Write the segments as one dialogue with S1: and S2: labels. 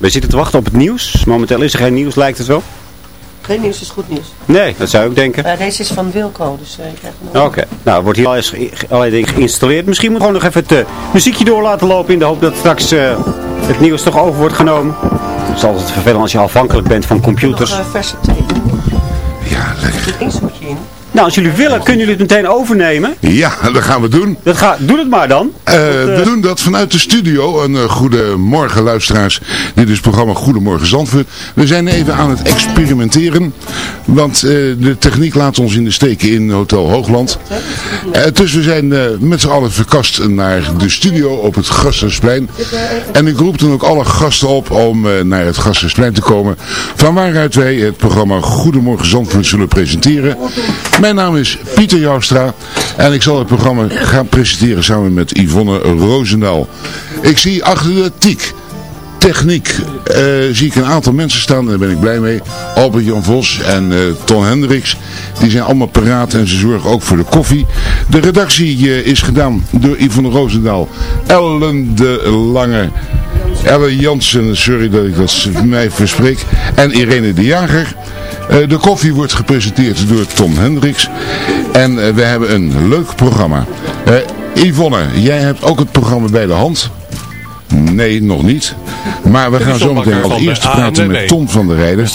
S1: We zitten te wachten op het nieuws. Momenteel is er geen nieuws, lijkt het wel.
S2: Geen nieuws is goed nieuws.
S1: Nee, dat zou ik denken.
S2: Uh, deze is van Wilco, dus uh, ik krijg hem
S1: Oké, nou wordt hier al eens allerlei dingen geïnstalleerd. Misschien moet gewoon nog even het uh, muziekje door laten lopen in de hoop dat straks het nieuws toch over wordt genomen. Het is altijd vervelend als je afhankelijk bent van computers.
S2: Nog, verse thee.
S3: Ja, lekker.
S2: Er zit een in.
S1: Nou, als jullie willen, kunnen jullie het meteen overnemen.
S3: Ja, dat gaan we doen.
S1: Dat ga, doe het maar dan.
S3: Uh, we doen dat vanuit de studio. Een uh, goede morgen luisteraars. Dit is het programma Goedemorgen Zandvoort. We zijn even aan het experimenteren. Want de techniek laat ons in de steken in Hotel Hoogland. dus we zijn met z'n allen verkast naar de studio op het Gasthuisplein. En ik roep dan ook alle gasten op om naar het Gasthuisplein te komen. Van waaruit wij het programma Goedemorgen Zandvoort zullen presenteren. Mijn naam is Pieter Joustra en ik zal het programma gaan presenteren samen met Yvonne Roosendaal. Ik zie achter de tiek techniek uh, zie ik een aantal mensen staan, daar ben ik blij mee. Albert-Jan Vos en uh, Ton Hendricks, die zijn allemaal paraat en ze zorgen ook voor de koffie. De redactie uh, is gedaan door Yvonne Roosendaal, Ellen de Lange, Ellen Jansen, sorry dat ik dat mij verspreek, en Irene de Jager. Uh, de koffie wordt gepresenteerd door Tom Hendricks. En uh, we hebben een leuk programma. Uh, Yvonne, jij hebt ook het programma bij de hand. Nee, nog niet. Maar we gaan zo meteen als eerste praten met Tom van der Rijden.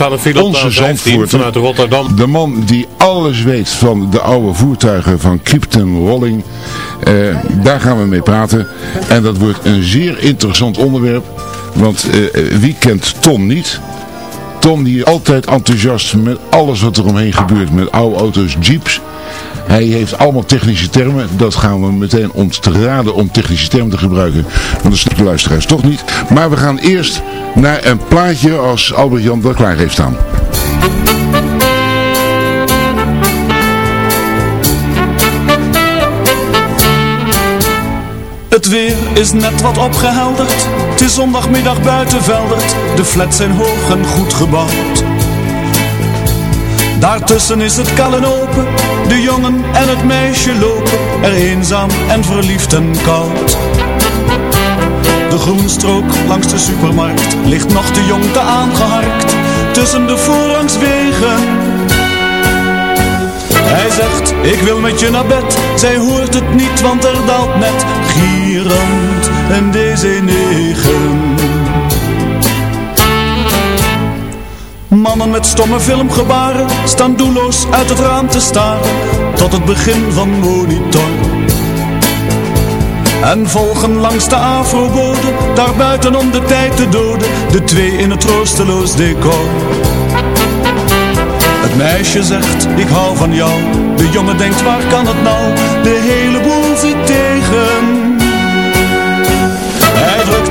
S3: Onze Zandvoorter.
S4: Vanuit Rotterdam.
S3: De man die alles weet van de oude voertuigen van Krypton Rolling. Uh, daar gaan we mee praten. En dat wordt een zeer interessant onderwerp. Want uh, wie kent Tom niet? Tom die altijd enthousiast met alles wat er omheen gebeurt. Met oude auto's, jeeps. Hij heeft allemaal technische termen. Dat gaan we meteen ons te raden om technische termen te gebruiken. Want dat de luisteraars toch niet. Maar we gaan eerst naar een plaatje als Albert Jan dat klaar heeft staan.
S5: Het weer is net wat opgehelderd. Het is zondagmiddag buiten Veldert. De flats zijn hoog en goed gebouwd. Daartussen is het kallen open. De jongen en het meisje lopen. Er eenzaam en verliefd en koud. De groenstrook langs de supermarkt ligt nog de jong te aangeharkt. Tussen de voorrangswegen hij zegt, ik wil met je naar bed. Zij hoort het niet, want er daalt net gierend een DC-9. Mannen met stomme filmgebaren staan doelloos uit het raam te staren. Tot het begin van monitor. En volgen langs de afrobode, daar buiten om de tijd te doden. De twee in het troosteloos decor. Het meisje zegt, ik hou van jou. De jongen denkt, waar kan het nou? De hele boel zit tegen.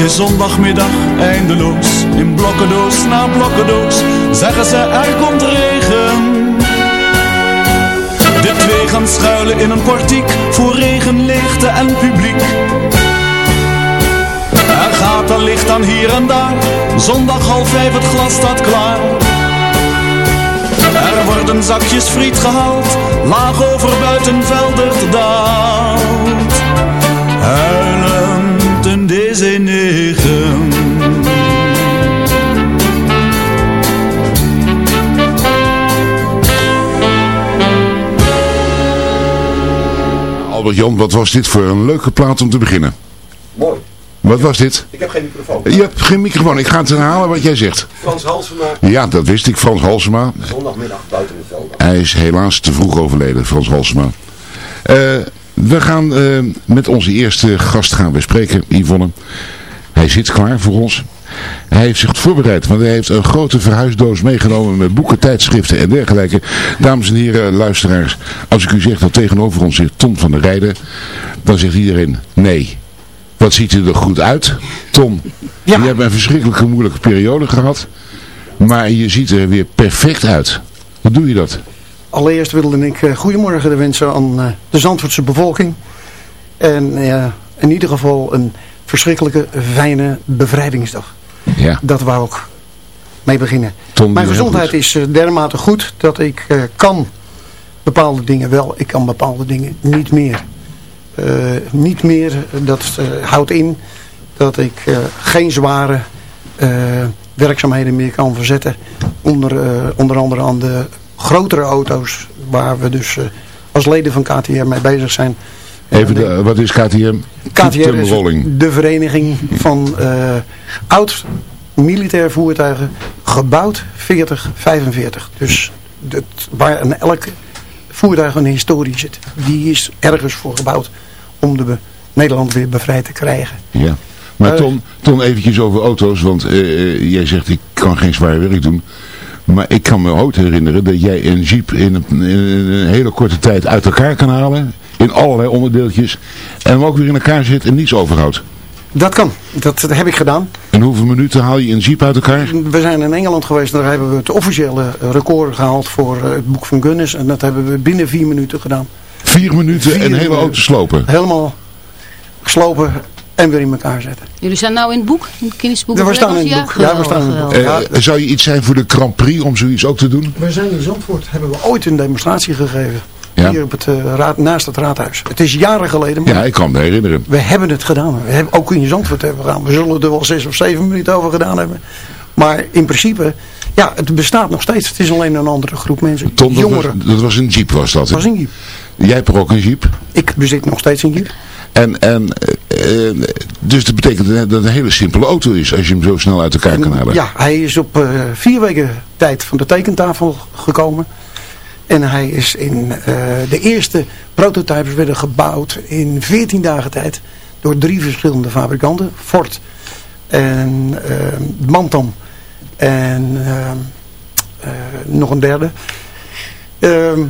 S5: Het is zondagmiddag eindeloos. In blokkendoos na blokkendoos Zeggen ze er komt regen. De twee gaan schuilen in een portiek Voor regen, leegte en publiek. Er gaat een licht aan hier en daar Zondag half vijf het glas staat klaar. Er worden zakjes friet gehaald, laag over buitenvelder daalt.
S3: Albert Jan, wat was dit voor een leuke plaat om te beginnen?
S6: Mooi.
S3: Wat was dit?
S6: Ik heb geen microfoon.
S3: Je hebt geen microfoon. Ik ga het herhalen wat jij zegt.
S6: Frans Halsema.
S3: Ja, dat wist ik. Frans Halsema.
S6: Zondagmiddag buiten de velden.
S3: Hij is helaas te vroeg overleden, Frans Halsema. Uh, we gaan uh, met onze eerste gast gaan bespreken, Yvonne. Hij zit klaar voor ons. Hij heeft zich voorbereid, want hij heeft een grote verhuisdoos meegenomen met boeken, tijdschriften en dergelijke. Dames en heren, luisteraars, als ik u zeg dat tegenover ons zit Tom van der Rijden, dan zegt iedereen nee. Wat ziet u er goed uit? Tom, ja. je hebt een verschrikkelijke moeilijke periode gehad. Maar je ziet er weer perfect uit. Hoe doe je dat?
S4: Allereerst wilde ik uh, goedemorgen wensen aan uh, de Zandvoortse bevolking. En in ieder geval een verschrikkelijke, fijne bevrijdingsdag.
S3: Ja.
S4: Dat wou ik mee beginnen.
S3: Tom,
S4: Mijn gezondheid is dermate goed dat ik kan bepaalde dingen wel. Ik kan bepaalde dingen niet meer. niet meer, dat houdt in dat ik geen zware werkzaamheden meer kan verzetten. Onder, onder andere aan de grotere auto's waar we dus uh, als leden van KTM mee bezig zijn.
S3: Even, de, wat is KTM?
S4: KTM is de vereniging van uh, oud militair voertuigen gebouwd 4045. Dus het, waar een elk voertuig een historie zit. Die is ergens voor gebouwd om de Nederland weer bevrijd te krijgen.
S3: Ja. Maar Ton, Ton eventjes over auto's, want uh, jij zegt ik kan geen zwaar werk doen. Maar ik kan me ook herinneren dat jij een jeep in een, in een, hele korte tijd uit elkaar kan halen. In allerlei onderdeeltjes. En hem ook weer in elkaar zit en niets overhoudt.
S4: Dat kan. Dat heb ik gedaan.
S3: In hoeveel minuten haal je een jeep uit elkaar?
S4: We zijn in Engeland geweest. Daar hebben we het officiële record gehaald voor eh, het boek van Guinness. En dat hebben we binnen vier minuten gedaan.
S3: Vier minuten vier en hele auto slopen?
S4: Helemaal geslopen en weer in elkaar zetten.
S7: Jullie zijn nou in het boek? In het kindersboek?
S4: Ja, we staan in het boek. Ja, we staan in het boek.
S3: Uh, zou je iets zijn voor de Grand Prix om zoiets ook te doen?
S4: We zijn in Zandvoort. Hebben we ooit een demonstratie gegeven. Ja. Hier op het, uh, raad, naast het raadhuis. Het is jaren geleden.
S3: Maar ja, ik kan me herinneren.
S4: We hebben het gedaan. We hebben ook in Zandvoort hebben gedaan. We zullen er wel zes of zeven minuten over gedaan hebben. Maar in principe, ja, het bestaat nog steeds. Het is alleen een andere groep mensen.
S3: Tom, dat Jongeren. Was, dat was een jeep was dat?
S4: Dat was een jeep.
S3: Jij hebt er ook een jeep?
S4: Ik bezit nog steeds een jeep.
S3: En, en, uh, dus dat betekent dat het een hele simpele auto is als je hem zo snel uit elkaar kan halen.
S4: Ja, hij is op uh, vier weken tijd van de tekentafel gekomen. En hij is in de eerste prototypes werden gebouwd in 14 dagen tijd door drie verschillende fabrikanten. Ford en Bantam en nog een derde. Ehm,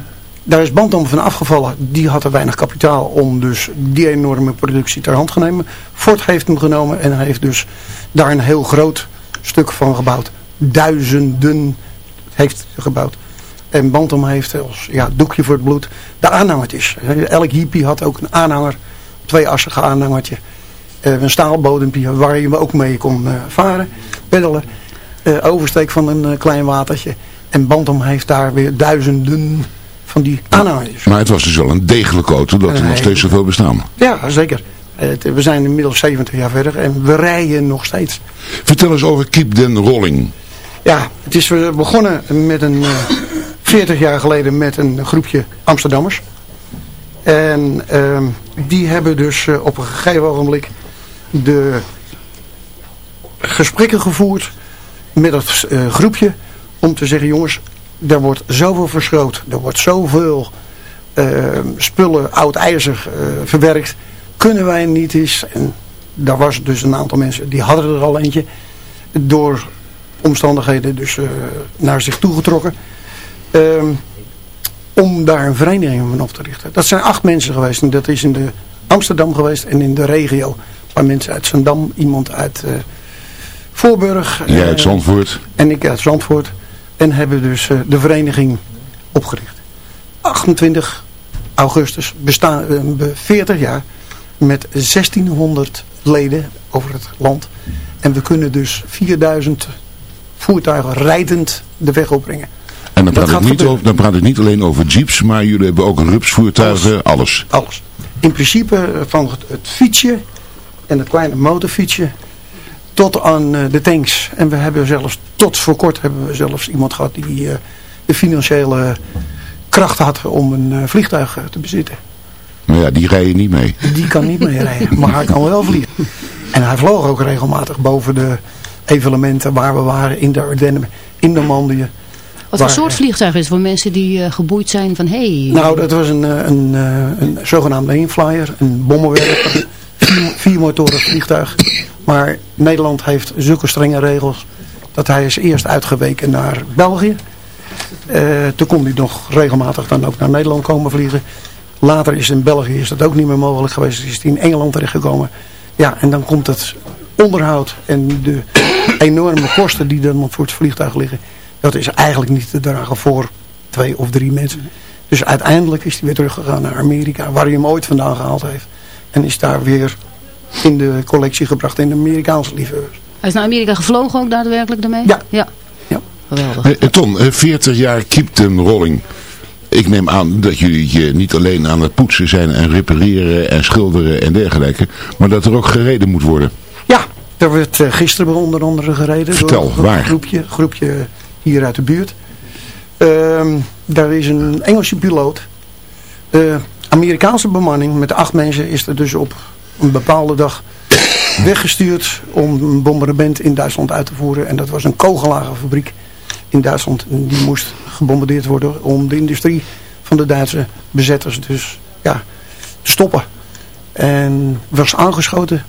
S4: daar is Bantam van afgevallen. Die had er weinig kapitaal om dus die enorme productie ter hand te nemen. Ford heeft hem genomen en heeft dus daar een heel groot stuk van gebouwd. Duizenden heeft gebouwd. En Bantam heeft als ja, doekje voor het bloed de aanhangertjes. Elk hippie had ook een aanhanger, tweeassige aanhangertje. Uh, een staalbodempje waar je ook mee kon uh, varen, peddelen. Uh, oversteek van een klein watertje. En Bantam heeft daar weer duizenden van die aanhangers.
S3: Maar het was dus wel een degelijke auto dat er nog steeds zoveel bestaan.
S4: Ja, zeker. We zijn inmiddels 70 jaar verder en we rijden nog steeds.
S3: Vertel eens over Keep den Rolling.
S4: Ja, het is begonnen met een... 40 jaar geleden met een groepje Amsterdammers. En uh, die hebben dus uh, op een gegeven ogenblik de gesprekken gevoerd met dat uh, groepje. Om te zeggen, jongens, er wordt zoveel verschroot. Er wordt zoveel ehm, spullen, oud ijzer eh, verwerkt. Kunnen wij niet eens... En daar was dus een aantal mensen, die hadden er al eentje. Door omstandigheden dus naar zich toegetrokken. Um, om daar een vereniging van op te richten. Dat zijn acht mensen geweest. En dat is in de Amsterdam geweest en in de regio. Een paar mensen uit Zandam, iemand uit Voorburg.
S3: Jij uit Zandvoort.
S4: En ik uit Zandvoort. En hebben dus uh, de vereniging opgericht. 28 augustus bestaan we uh, 40 jaar met 1600 leden over het land. En we kunnen dus 4000 voertuigen rijdend de weg opbrengen.
S3: En dan praat, ik niet over, dan praat ik niet alleen over jeeps, maar jullie hebben ook rupsvoertuigen, alles.
S4: Alles. alles. In principe eh, van het, het, fietsje en het kleine motorfietsje tot aan uh, de tanks. En we hebben zelfs, tot voor kort hebben we zelfs iemand gehad die uh, de financiële kracht had om een uh, vliegtuig te bezitten.
S3: Maar ja, die rijden niet mee.
S4: Die kan niet mee rijden, maar hij kan wel vliegen. En hij vloog ook regelmatig boven de evenementen waar we waren in de Ardennen, in Normandië.
S7: Wat voor soort vliegtuig is het voor mensen die uh, geboeid zijn van hé? Hey,
S4: nou, dat was een, een, een, een zogenaamde inflyer, een bommenwerper, vier, vier motoren vliegtuig. Maar Nederland heeft zulke strenge regels dat hij is eerst uitgeweken naar België. Uh, toen kon hij nog regelmatig dan ook naar Nederland komen vliegen. Later is in België is dat ook niet meer mogelijk geweest. Is hij in Engeland terechtgekomen. Ja, en dan komt het onderhoud en de enorme kosten die dan voor het vliegtuig liggen. Dat is eigenlijk niet te dragen voor twee of drie mensen. Dus uiteindelijk is hij weer teruggegaan naar Amerika, waar hij hem ooit vandaan gehaald heeft. En is daar weer in de collectie gebracht in de Amerikaanse liefhebbers.
S7: Hij is naar Amerika gevlogen ook daadwerkelijk daarmee?
S4: Ja.
S7: Ja.
S4: Ja.
S7: Geweldig.
S3: Eh, Ton, eh, 40 jaar keep them rolling. Ik neem aan dat jullie je niet alleen aan het poetsen zijn en repareren en schilderen en dergelijke. Maar dat er ook gereden moet worden.
S4: Ja, er werd eh, gisteren onder andere gereden.
S3: Vertel,
S4: door
S3: waar?
S4: een groepje, groepje hier uit de buurt. Ehm, daar is een Engelse piloot. De Amerikaanse bemanning met acht mensen is er dus op een bepaalde dag weggestuurd om een bombardement in Duitsland uit te voeren. En dat was een kogelagenfabriek in Duitsland. Die moest gebombardeerd worden om de industrie van de Duitse bezetters dus ja, te stoppen. En was aangeschoten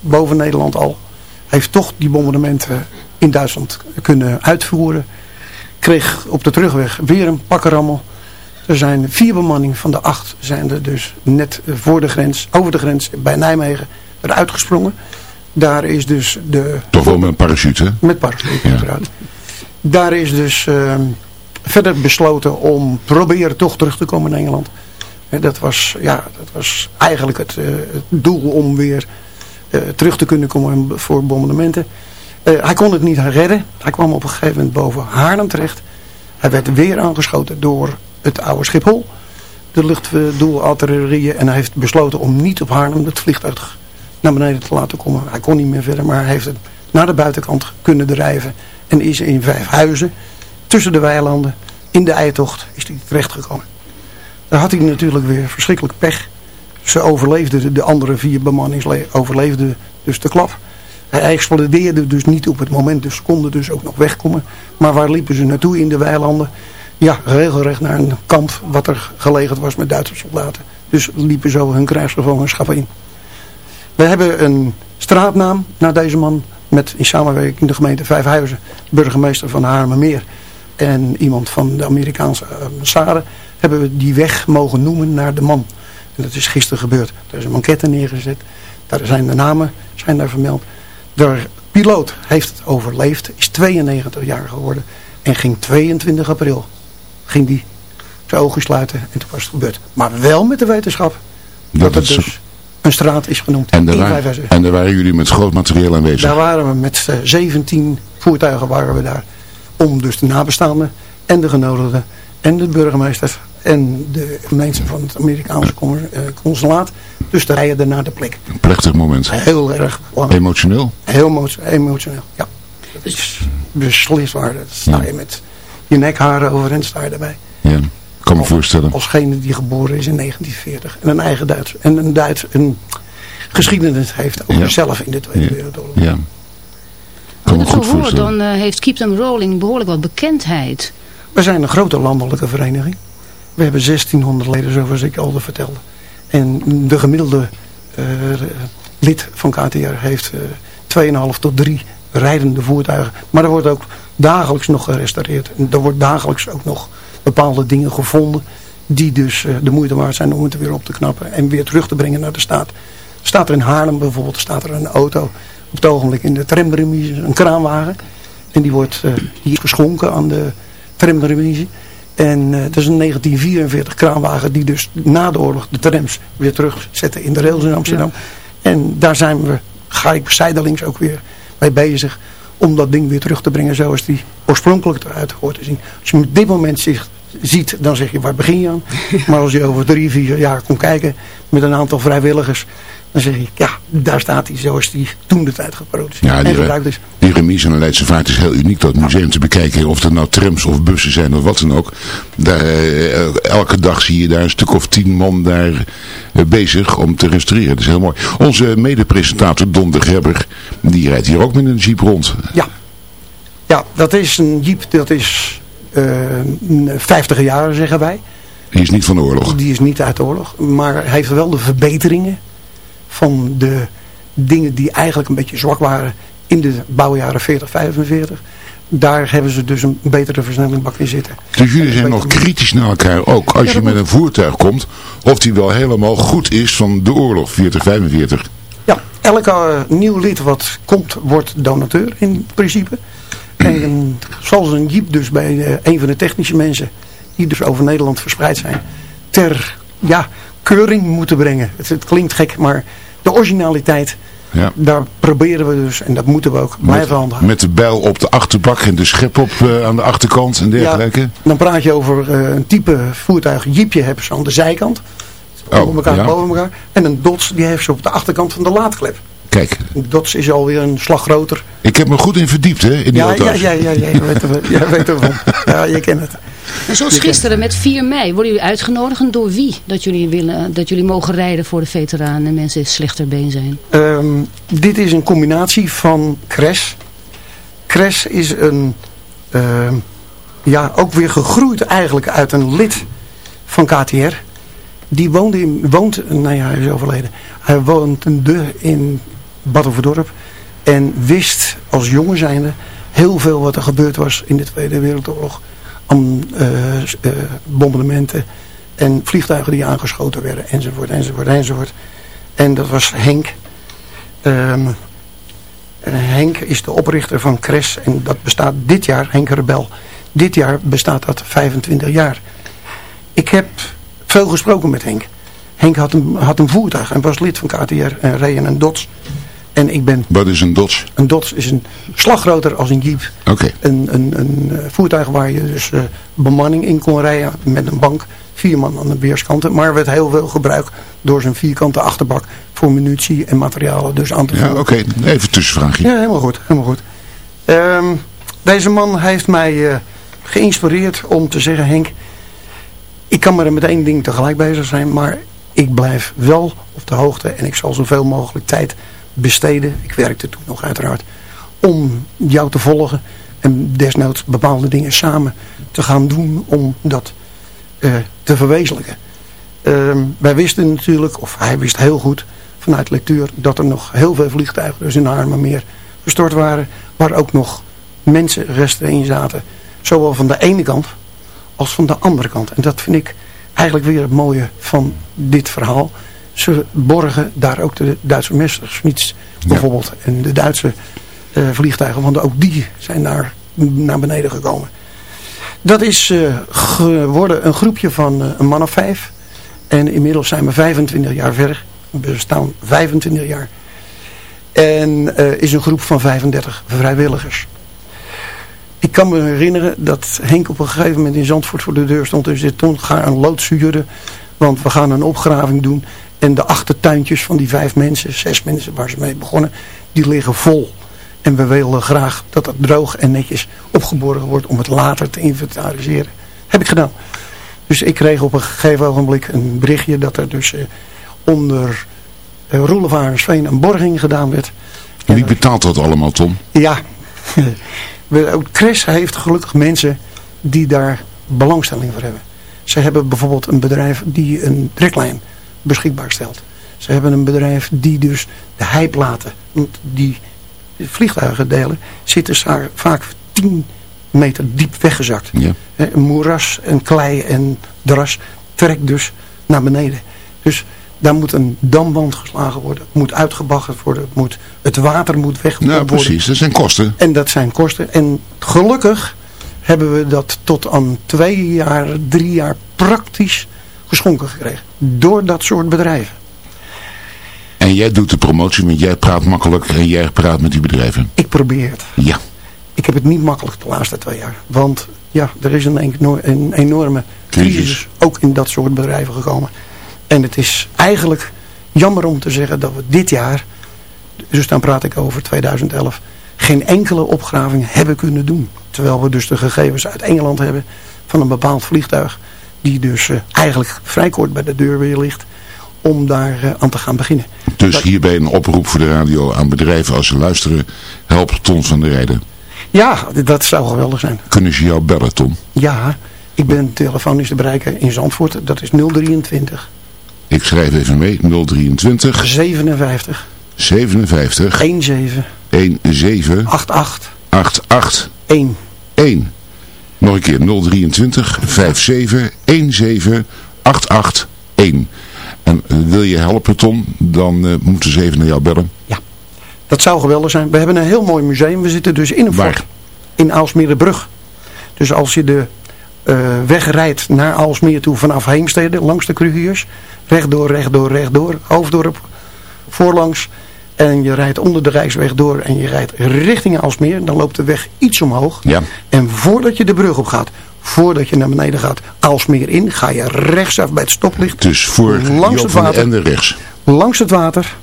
S4: boven Nederland al. Heeft toch die bombardementen in Duitsland kunnen uitvoeren. Kreeg op de terugweg weer een pakkenrammel. Er zijn vier bemanning van de acht zijn er dus net voor de grens, over de grens bij Nijmegen eruit gesprongen. Daar is dus de...
S3: Toch wel met een parachute, hè?
S4: Met parachute
S3: Ja.
S4: uiteraard. Daar is dus ehm, verder besloten om proberen toch terug te komen in Engeland. Dat, was, ja, dat was eigenlijk het, eh, het doel om weer eh, terug te kunnen komen voor bombardementen. Eh, hij kon het niet redden. Hij kwam op een gegeven moment boven Haarlem terecht. Hij werd weer aangeschoten door het oude Schiphol. De luchtdoelartillerieën. En hij heeft besloten om niet op Haarlem het vliegtuig naar beneden te laten komen. Hij kon niet meer verder, maar hij heeft het naar de buitenkant kunnen drijven. En is in vijf huizen, tussen de weilanden, in de eitocht, is hij terechtgekomen. Daar had hij natuurlijk weer verschrikkelijk pech. Ze overleefden, de andere vier bemannings overleefden dus de klap. Hij explodeerde dus niet op het moment, dus konden dus ook nog wegkomen. Maar waar liepen ze naartoe in de weilanden? Ja, regelrecht naar een kamp wat er gelegerd was met Duitse soldaten. Dus liepen zo hun krijgsgevangenschap in. We hebben een straatnaam naar deze man. Met in samenwerking de gemeente Vijfhuizen. Burgemeester van Haarlemmermeer. En iemand van de Amerikaanse ambassade. Hebben we die weg mogen noemen naar de man. En dat is gisteren gebeurd. Er is een enquête neergezet. Daar zijn de namen zijn daar vermeld. De piloot heeft het overleefd. Is 92 jaar geworden. En ging 22 april. Ging die zijn ogen sluiten. En toen was het gebeurd. Maar wel met de wetenschap. Dat,
S3: Dat
S4: het dus een straat is genoemd.
S3: En daar, waren, en daar waren jullie met groot materieel aanwezig.
S4: Daar waren we met eh, 17 voertuigen waren we daar. Om dus de nabestaanden en de genodigden en de burgemeester en de mensen van het Amerikaanse eh, consulaat. Dus te rijden naar de plek.
S3: Een plechtig moment.
S4: Heel erg lang.
S3: Emotioneel.
S4: Heel emo- emotioneel. Ja. Dat is beslist waar. Dat sta je met je nekharen overeind sta je erbij.
S3: Ja, kan me voorstellen.
S4: Alsgene die geboren is in 1940. En een eigen Duits. En een Duits een geschiedenis heeft over
S3: Ja.
S4: zelf in de Tweede
S3: Ja.
S4: Wereldoorlog.
S3: Ja. Kan me goed
S7: hoor,
S3: voorstellen.
S7: dan eh, heeft Keep Them Rolling behoorlijk wat bekendheid.
S4: We zijn een grote landelijke vereniging. We hebben 1600 leden, zoals ik al vertelde. En de gemiddelde eh, lid van KTR heeft eh 2,5 tot 3 rijdende voertuigen. Maar er wordt ook dagelijks nog gerestaureerd. En er wordt dagelijks ook nog bepaalde dingen gevonden. Die dus eh, de moeite waard zijn om het weer op te knappen. En weer terug te brengen naar de staat. Staat er in Haarlem bijvoorbeeld staat er een auto. Op het ogenblik in de tramremise. Een kraanwagen. En die wordt eh, hier geschonken aan de tramremise. En eh, dat is een 1944 kraanwagen die dus na de oorlog de trams weer terugzetten in de rails in Amsterdam. En daar zijn we, ga ik zijdelings ook weer mee bezig om dat ding weer terug te brengen zoals die oorspronkelijk eruit hoort te zien. Als je hem op dit moment ziet, ziet, dan zeg je waar begin je aan? Maar als je over drie, vier jaar komt kijken met een aantal vrijwilligers, dan zeg ik ja, daar staat hij zoals die toen de tijd geproduceerd
S3: Ja,
S4: en
S3: die,
S4: gebruikt is.
S3: die remise aan de Leidse Vaart is heel uniek. Dat museum te bekijken. Of er nou trams of bussen zijn of wat dan ook. Daar, eh, elke dag zie je daar een stuk of tien man daar eh, bezig om te restaureren. Dat is heel mooi. Onze medepresentator Don de Gerber. Die rijdt hier ook met een jeep rond.
S4: Ja. Ja, dat is een jeep, dat is eh 50 jaren zeggen wij.
S3: Die is niet van de oorlog.
S4: Die is niet uit de oorlog. Maar hij heeft wel de verbeteringen van de dingen die eigenlijk een beetje zwak waren in de bouwjaren 40, 45. Daar hebben ze dus een betere versnellingbak in zitten.
S3: Dus jullie zijn nog kritisch naar elkaar ook. Als je met een voertuig komt. Of die wel helemaal goed is van de oorlog 40, 45.
S4: Ja, elke eh, nieuw lid wat komt, wordt donateur in principe. En ze een jeep dus bij eh, een van de technische mensen, die dus over Nederland verspreid zijn, ter ja, keuring moeten brengen. Het, het klinkt gek, maar de originaliteit,
S3: Ja.
S4: daar proberen we dus, en dat moeten we ook, blijven handhaven.
S3: Met de bijl op de achterbak en de schep op eh, aan de achterkant en dergelijke.
S4: Dan praat je over eh, een type voertuig. Jeepje hebben ze aan de zijkant.
S3: Oh,
S4: Onder elkaar,
S3: ja.
S4: boven elkaar. En een Dots die heeft ze op de achterkant van de laadklep.
S3: Kijk,
S4: Dots is alweer een slag groter.
S3: ik heb me goed in verdiept hè, in die
S4: Ja, ja, ja, ja, ja, je weet er, jij weet ervan. Ja, je kent het.
S7: En zoals gisteren met 4 mei, worden jullie uitgenodigd en door wie? Dat jullie, willen, dat jullie mogen rijden voor de veteranen en mensen die slechter been zijn.
S4: Ehm, dit is een combinatie van Cres. Cres is een, ehm, ja, ook weer gegroeid eigenlijk uit een lid van KTR. Die woonde in, woont, nou ja, hij is overleden. Hij woonde in Badhoevedorp. En wist als jongen zijnde heel veel wat er gebeurd was in de Tweede Wereldoorlog. Aan eh, eh, bombardementen en vliegtuigen die aangeschoten werden enzovoort enzovoort enzovoort. En dat was Henk. Ehm, en Henk is de oprichter van Cres en dat bestaat dit jaar, Henk Rebel. Dit jaar bestaat dat 25 jaar. Ik heb veel gesproken met Henk. Henk had een, had een voertuig en was lid van KTR en reed een Dots. En ik ben,
S3: Wat is een Dodge?
S4: een Dots is een slag groter als een Jeep.
S3: Oké.
S4: Een, een, een eh, voertuig waar je dus eh, bemanning in kon rijden met een bank. Vier man aan de weerskanten. Maar werd heel veel gebruikt door zijn vierkante achterbak voor munitie en materialen dus aan te
S3: Ja, oké. Even tussenvraagje.
S4: Ja, helemaal goed. Helemaal goed. Ehm, deze man heeft mij eh, geïnspireerd om te zeggen, Henk, ik kan maar met één ding tegelijk bezig zijn, maar ik blijf wel op de hoogte en ik zal zoveel mogelijk tijd besteden, ik werkte toen nog uiteraard, om jou te volgen en desnoods bepaalde dingen samen te gaan doen om dat eh, te verwezenlijken. Ehm, wij wisten natuurlijk, of hij wist heel goed vanuit lectuur, dat er nog heel veel vliegtuigen dus in Haarlemmermeer gestort waren, waar ook nog mensenresten in zaten. Zowel van de ene kant als van de andere kant. En dat vind ik eigenlijk weer het mooie van dit verhaal. Ze borgen daar ook de Duitse Messerschmitts bijvoorbeeld. En de Duitse eh, vliegtuigen, want ook die zijn daar naar beneden gekomen. Dat is eh, geworden een groepje van eh, een man of vijf. En inmiddels zijn we 25 jaar verder. We bestaan 25 jaar. En is een groep van 35 vrijwilligers. Ik kan me herinneren dat Henk op een gegeven moment in Zandvoort voor de deur stond en zei, Ton, ga een lood zuren, want we gaan een opgraving doen. En de achtertuintjes van die vijf mensen, zes mensen waar ze mee begonnen, die liggen vol. En we willen graag dat het droog en netjes opgeborgen wordt om het later te inventariseren. Heb ik gedaan. Dus ik kreeg op een gegeven ogenblik een berichtje dat er dus eh, onder Roelof Arendsveen een borging gedaan werd.
S3: Wie betaalt dat allemaal, Tom?
S4: Ja, Chris heeft gelukkig mensen die daar belangstelling voor hebben. Ze hebben bijvoorbeeld een bedrijf die een treklijn beschikbaar stelt. Ze hebben een bedrijf die dus de heiplaten, want die vliegtuigendelen zitten za- vaak 10 meter diep weggezakt.
S3: Ja.
S4: Een moeras en klei en dras trekt dus naar beneden. Dus daar moet een damwand geslagen worden. Het moet uitgebaggerd worden. Het, moet, het water moet weggepompt
S3: Nou,
S4: worden.
S3: precies. Dat zijn kosten.
S4: En dat zijn kosten. En gelukkig hebben we dat tot aan twee jaar, drie jaar praktisch geschonken gekregen. Door dat soort bedrijven.
S3: En jij doet de promotie, want jij praat makkelijk en jij praat met die bedrijven.
S4: Ik probeer het.
S3: Ja.
S4: Ik heb het niet makkelijk de laatste twee jaar. Want ja, er is een, een enorme crisis.
S3: Crisis.
S4: ook in dat soort bedrijven gekomen. En het is eigenlijk jammer om te zeggen dat we dit jaar, dus dan praat ik over 2011, geen enkele opgraving hebben kunnen doen. Terwijl we dus de gegevens uit Engeland hebben van een bepaald vliegtuig. Die dus eh, eigenlijk vrij kort bij de deur weer ligt om daar eh, aan te gaan beginnen.
S3: Dus
S4: Dat-
S3: hierbij een oproep voor de radio aan bedrijven als ze luisteren. Help Ton van der Rijden.
S4: Ja, dat zou geweldig zijn.
S3: Kunnen ze jou bellen, Tom?
S4: Ja, ik ben telefonisch te bereiken in Zandvoort. Dat is 023
S3: Ik schrijf even mee. 023
S4: 57
S3: 57
S4: 17
S3: 17
S4: 88
S3: 88
S4: 1.
S3: 1. Nog een keer 023 57 17 88 1. En eh, wil je helpen Ton, dan eh, moeten ze even naar jou bellen.
S4: Dat zou geweldig zijn. We hebben een heel mooi museum. We zitten dus in een
S3: Waar?
S4: fort. In Aalsmeerbrug. Dus als je de eh, weg rijdt naar Aalsmeer toe vanaf Heemstede, langs de Krugiers. Rechtdoor, rechtdoor, rechtdoor. Hoofddorp, voorlangs. En je rijdt onder de Rijksweg door en je rijdt richting Aalsmeer. Dan loopt de weg iets omhoog.
S3: Ja.
S4: En voordat je de brug op gaat, voordat je naar beneden gaat, Aalsmeer in, ga je rechtsaf bij het stoplicht.
S3: Dus voor
S4: Langs
S3: Joop
S4: het water.
S3: Ende rechts.
S4: Langs het water.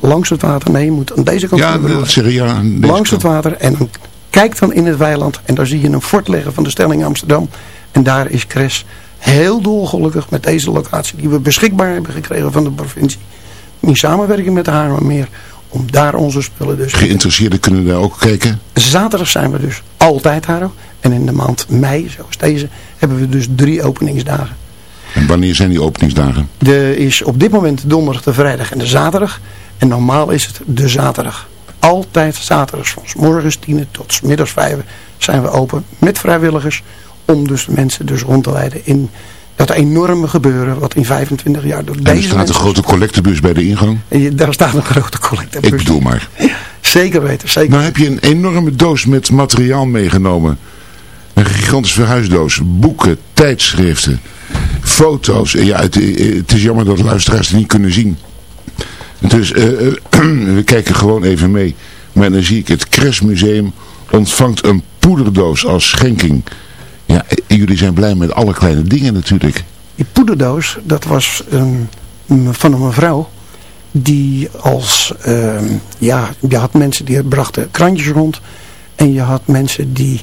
S4: Langs het water. Nee, je moet aan deze kant
S3: Ja,
S4: de
S3: dat zeg je ja. aan deze
S4: langs het water en dan kijk dan in het weiland en daar zie je een fort liggen van de stelling Amsterdam. En daar is Cres heel dolgelukkig met deze locatie die we beschikbaar hebben gekregen van de provincie. In samenwerking met de Haarlemmermeer om daar onze spullen dus...
S3: Geïnteresseerden kunnen daar ook kijken.
S4: Zaterdag zijn we dus altijd Haro. En in de maand mei, zoals deze, hebben we dus drie openingsdagen.
S3: En wanneer zijn die openingsdagen?
S4: Er is op dit moment de donderdag, de vrijdag en de zaterdag. En normaal is het de zaterdag. Altijd zaterdags van morgens 10 tot middags 5 zijn we open met vrijwilligers. Om dus de mensen dus rond te leiden in dat enorme gebeuren wat in 25 jaar door
S3: En er staat een grote collectebus bij de ingang.
S4: En Daar staat een grote collectebus.
S3: Ik bedoel maar.
S4: Zeker weten, zeker.
S3: Nou heb je een enorme doos met materiaal meegenomen. Een gigantische verhuisdoos. Boeken, tijdschriften, foto's. En Ja, het, het is jammer dat luisteraars het niet kunnen zien. Dus eh, eh, we kijken gewoon even mee. Maar dan zie ik het Kresmuseum ontvangt een poederdoos als schenking. Ja, eh, jullie zijn blij met alle kleine dingen natuurlijk.
S4: Die poederdoos, dat was van een mevrouw die als, ehm, ja, je had mensen die brachten krantjes rond en je had mensen die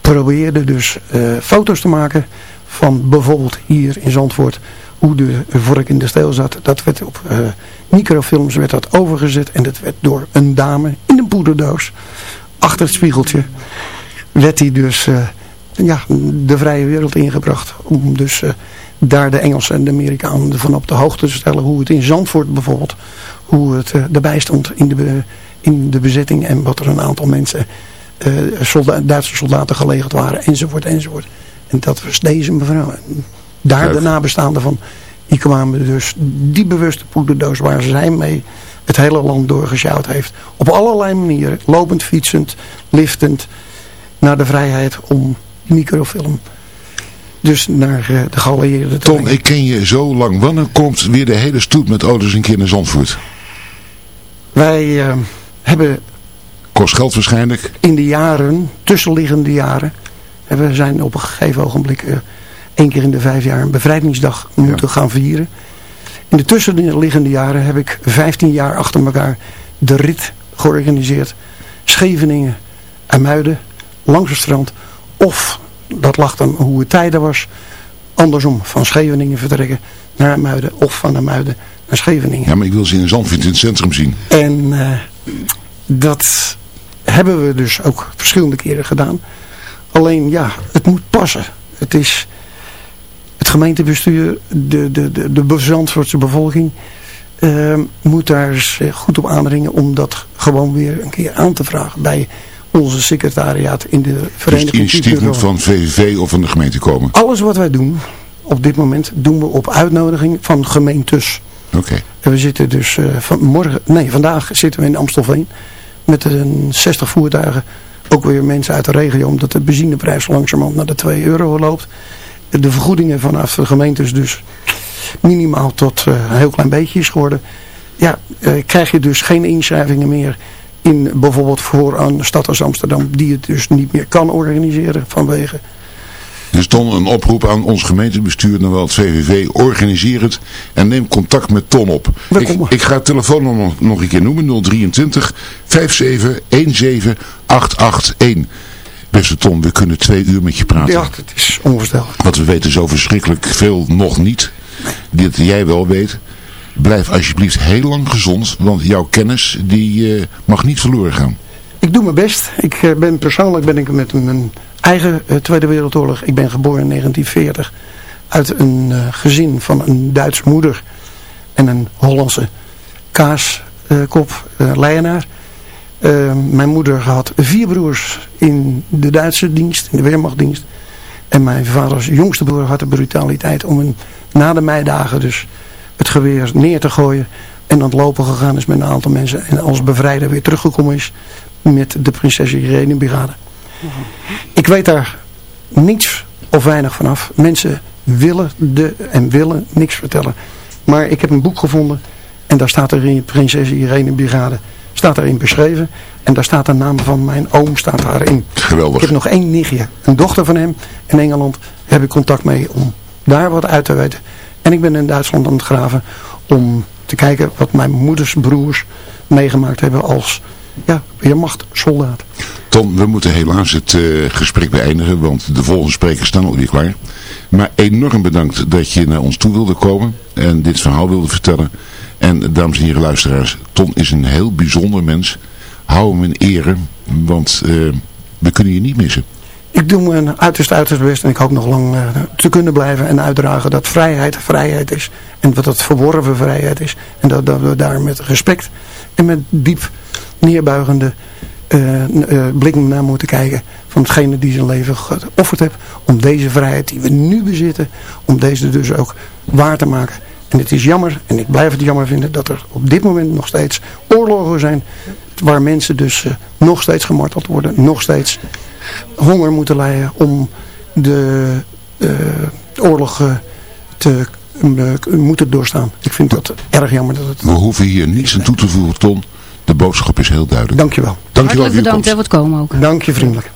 S4: probeerden dus eh, foto's te maken van bijvoorbeeld hier in Zandvoort hoe de vork in de steel zat. Dat werd op eh, microfilms werd dat overgezet en dat werd door een dame in een poederdoos achter het spiegeltje werd die dus eh, ja, de vrije wereld ingebracht. Om dus eh, daar de Engelsen en de Amerikanen ervan op de hoogte te stellen hoe het in Zandvoort bijvoorbeeld, hoe het eh, erbij stond in de, in de bezetting en wat er een aantal mensen, eh, solda- Duitse soldaten gelegerd waren enzovoort enzovoort. En dat was deze mevrouw. Daar
S3: Leuk.
S4: de nabestaanden van, die kwamen dus die bewuste poederdoos waar zij mee het hele land doorgesjouwd heeft. Op allerlei manieren, lopend, fietsend, liftend, naar de vrijheid om microfilm dus naar eh, de geallieerden te
S3: Tom, ik ken je zo lang. Wanneer komt weer de hele stoet met auto's een keer naar Zandvoort?
S4: Wij eh, hebben
S3: Kost geld waarschijnlijk.
S4: in de jaren, tussenliggende jaren, en we zijn op een gegeven ogenblik eh, één keer in de vijf jaar een bevrijdingsdag moeten gaan vieren. In de tussenliggende jaren heb ik 15 jaar achter elkaar de rit georganiseerd. Scheveningen, Muiden, langs het strand. Of, dat lag dan hoe het tijden was, andersom van Scheveningen vertrekken naar Muiden. Of van de Muiden naar Scheveningen.
S3: Ja, maar ik wil ze in Zandvoort in het centrum zien.
S4: En eh, dat hebben we dus ook verschillende keren gedaan. Alleen ja, het moet passen. Het is het gemeentebestuur, de, de, de, de Zandvoortse bevolking eh, moet daar eens goed op aandringen om dat gewoon weer een keer aan te vragen bij onze secretariaat in de
S3: Dus het
S4: Vereniging
S3: initiatief moet van VVV of van de gemeente komen.
S4: Alles wat wij doen, op dit moment, doen we op uitnodiging van gemeentes.
S3: Oké.
S4: En we zitten dus eh, van morgen, nee, vandaag zitten we in Amstelveen met een 60 voertuigen. Ook weer mensen uit de regio, omdat de benzineprijs langzamerhand naar de 2 euro loopt. De vergoedingen vanaf de gemeentes dus minimaal tot eh, een heel klein beetje is geworden. Ja, eh, krijg je dus geen inschrijvingen meer in bijvoorbeeld voor een stad als Amsterdam, die het dus niet meer kan organiseren vanwege
S3: Dus Ton, een oproep aan ons gemeentebestuur, dan wel het VVV. Organiseer het en neem contact met Ton op. Ik, ik ga het telefoonnummer nog, een keer noemen. 023 57 881. Beste Ton, we kunnen twee uur met je praten.
S4: Ja, het is onvoorstelbaar.
S3: Want we weten zo verschrikkelijk veel nog niet. Dit jij wel weet. Blijf alsjeblieft heel lang gezond. Want jouw kennis die, eh, mag niet verloren gaan.
S4: Ik doe mijn best. Ik eh, ben persoonlijk ben ik met mijn eigen eh, Tweede Wereldoorlog. Ik ben geboren in 1940 uit een gezin van een Duitse moeder en een Hollandse kaaskop, Leijenaar. Uh, mijn moeder had vier broers in de Duitse dienst, in de Weermachtdienst. En mijn vaders jongste broer had de brutaliteit om een, na de meidagen dus het geweer neer te gooien. En aan het lopen gegaan is met een aantal mensen. En als bevrijder weer teruggekomen is met de Prinses Irene Brigade. Ik weet daar niets of weinig vanaf. Mensen willen de en willen niks vertellen. Maar ik heb een boek gevonden en daar staat er in Prinses Irene Brigade staat erin beschreven. En daar staat de naam van mijn oom staat daarin.
S3: Geweldig.
S4: Ik heb nog één nichtje, een dochter van hem in Engeland. Heb ik contact mee om daar wat uit te weten. En ik ben in Duitsland aan het graven om te kijken wat mijn moeders broers meegemaakt hebben als ja, weermachtsoldaat.
S3: Tom, we moeten helaas het eh, gesprek beëindigen, want de volgende sprekers staan alweer klaar. Maar enorm bedankt dat je naar ons toe wilde komen en dit verhaal wilde vertellen. En dames en heren luisteraars, Tom is een heel bijzonder mens. Hou hem in ere, want eh, we kunnen je niet missen.
S4: Ik doe mijn uiterst uiterst best en ik hoop nog lang eh, te kunnen blijven en uitdragen dat vrijheid vrijheid is. En dat het verworven vrijheid is. En dat, dat we daar met respect en met diep neerbuigende uh, uh, blik naar moeten kijken van hetgene die zijn leven geofferd heeft om deze vrijheid die we nu bezitten, om deze dus ook waar te maken. En het is jammer, en ik blijf het jammer vinden, dat er op dit moment nog steeds oorlogen zijn waar mensen dus nog steeds gemarteld worden, nog steeds honger moeten lijden om de oorlog te moeten doorstaan. Ik vind dat erg jammer. Dat het...
S3: We hoeven hier niets aan toe te voegen, Tom. De boodschap is heel duidelijk.
S4: Dankjewel.
S3: Dankjewel
S7: Hartelijk bedankt voor het komen ook.
S4: Dank je vriendelijk.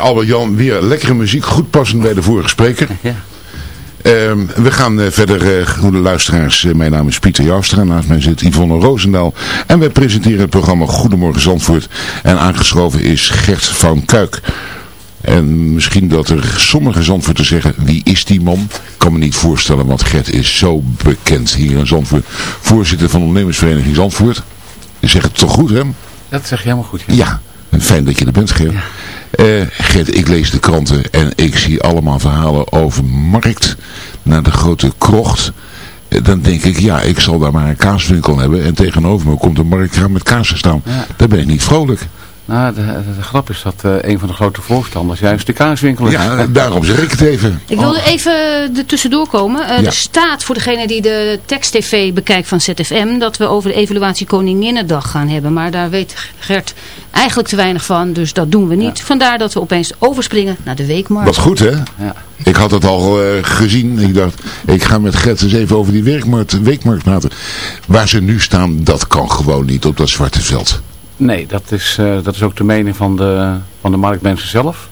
S4: Albert-Jan, weer lekkere muziek, goed passend bij de vorige spreker.
S1: Ja.
S3: Ehm, we gaan eh, verder, uh, goede luisteraars. mijn naam is Pieter Joustra. Naast mij zit Yvonne Roosendaal. En wij presenteren het programma Goedemorgen Zandvoort. En aangeschoven is Gert van Kuik. En misschien dat er sommige Zandvoorten zeggen, wie is die man? Ik kan me niet voorstellen, want Gert is zo bekend hier in Zandvoort. Voorzitter van de ondernemersvereniging Zandvoort. Je zegt het toch goed, hè?
S8: Dat zeg je helemaal goed, ja.
S3: Ja, fijn dat je er bent, Gert. Ja. Uh, Gert, ik lees de kranten en ik zie allemaal verhalen over markt naar de grote krocht. Dan denk ik, ja, ik zal daar maar een kaaswinkel hebben. En tegenover me komt een markt met kaas staan. Ja. Daar ben ik niet vrolijk.
S8: Nou, de, de, grap is dat uh, een van de grote voorstanders juist de kaaswinkel is.
S3: Ja, daarom zeg ik het even.
S7: Ik wilde oh. even er tussendoor komen. Uh, ja. Er staat voor degene die de tekst-tv bekijkt van ZFM... dat we over de evaluatie Koninginnedag gaan hebben. Maar daar weet Gert eigenlijk te weinig van, dus dat doen we niet. Ja. Vandaar dat we opeens overspringen naar de weekmarkt.
S3: Wat goed, hè? Ja. Ik had het al uh, gezien. Ik dacht, ik ga met Gert eens even over die weekmarkt, weekmarkt praten. Waar ze nu staan, dat kan gewoon niet op dat zwarte veld.
S8: Nee, dat is, uh, dat is ook de mening van de, van de marktmensen zelf.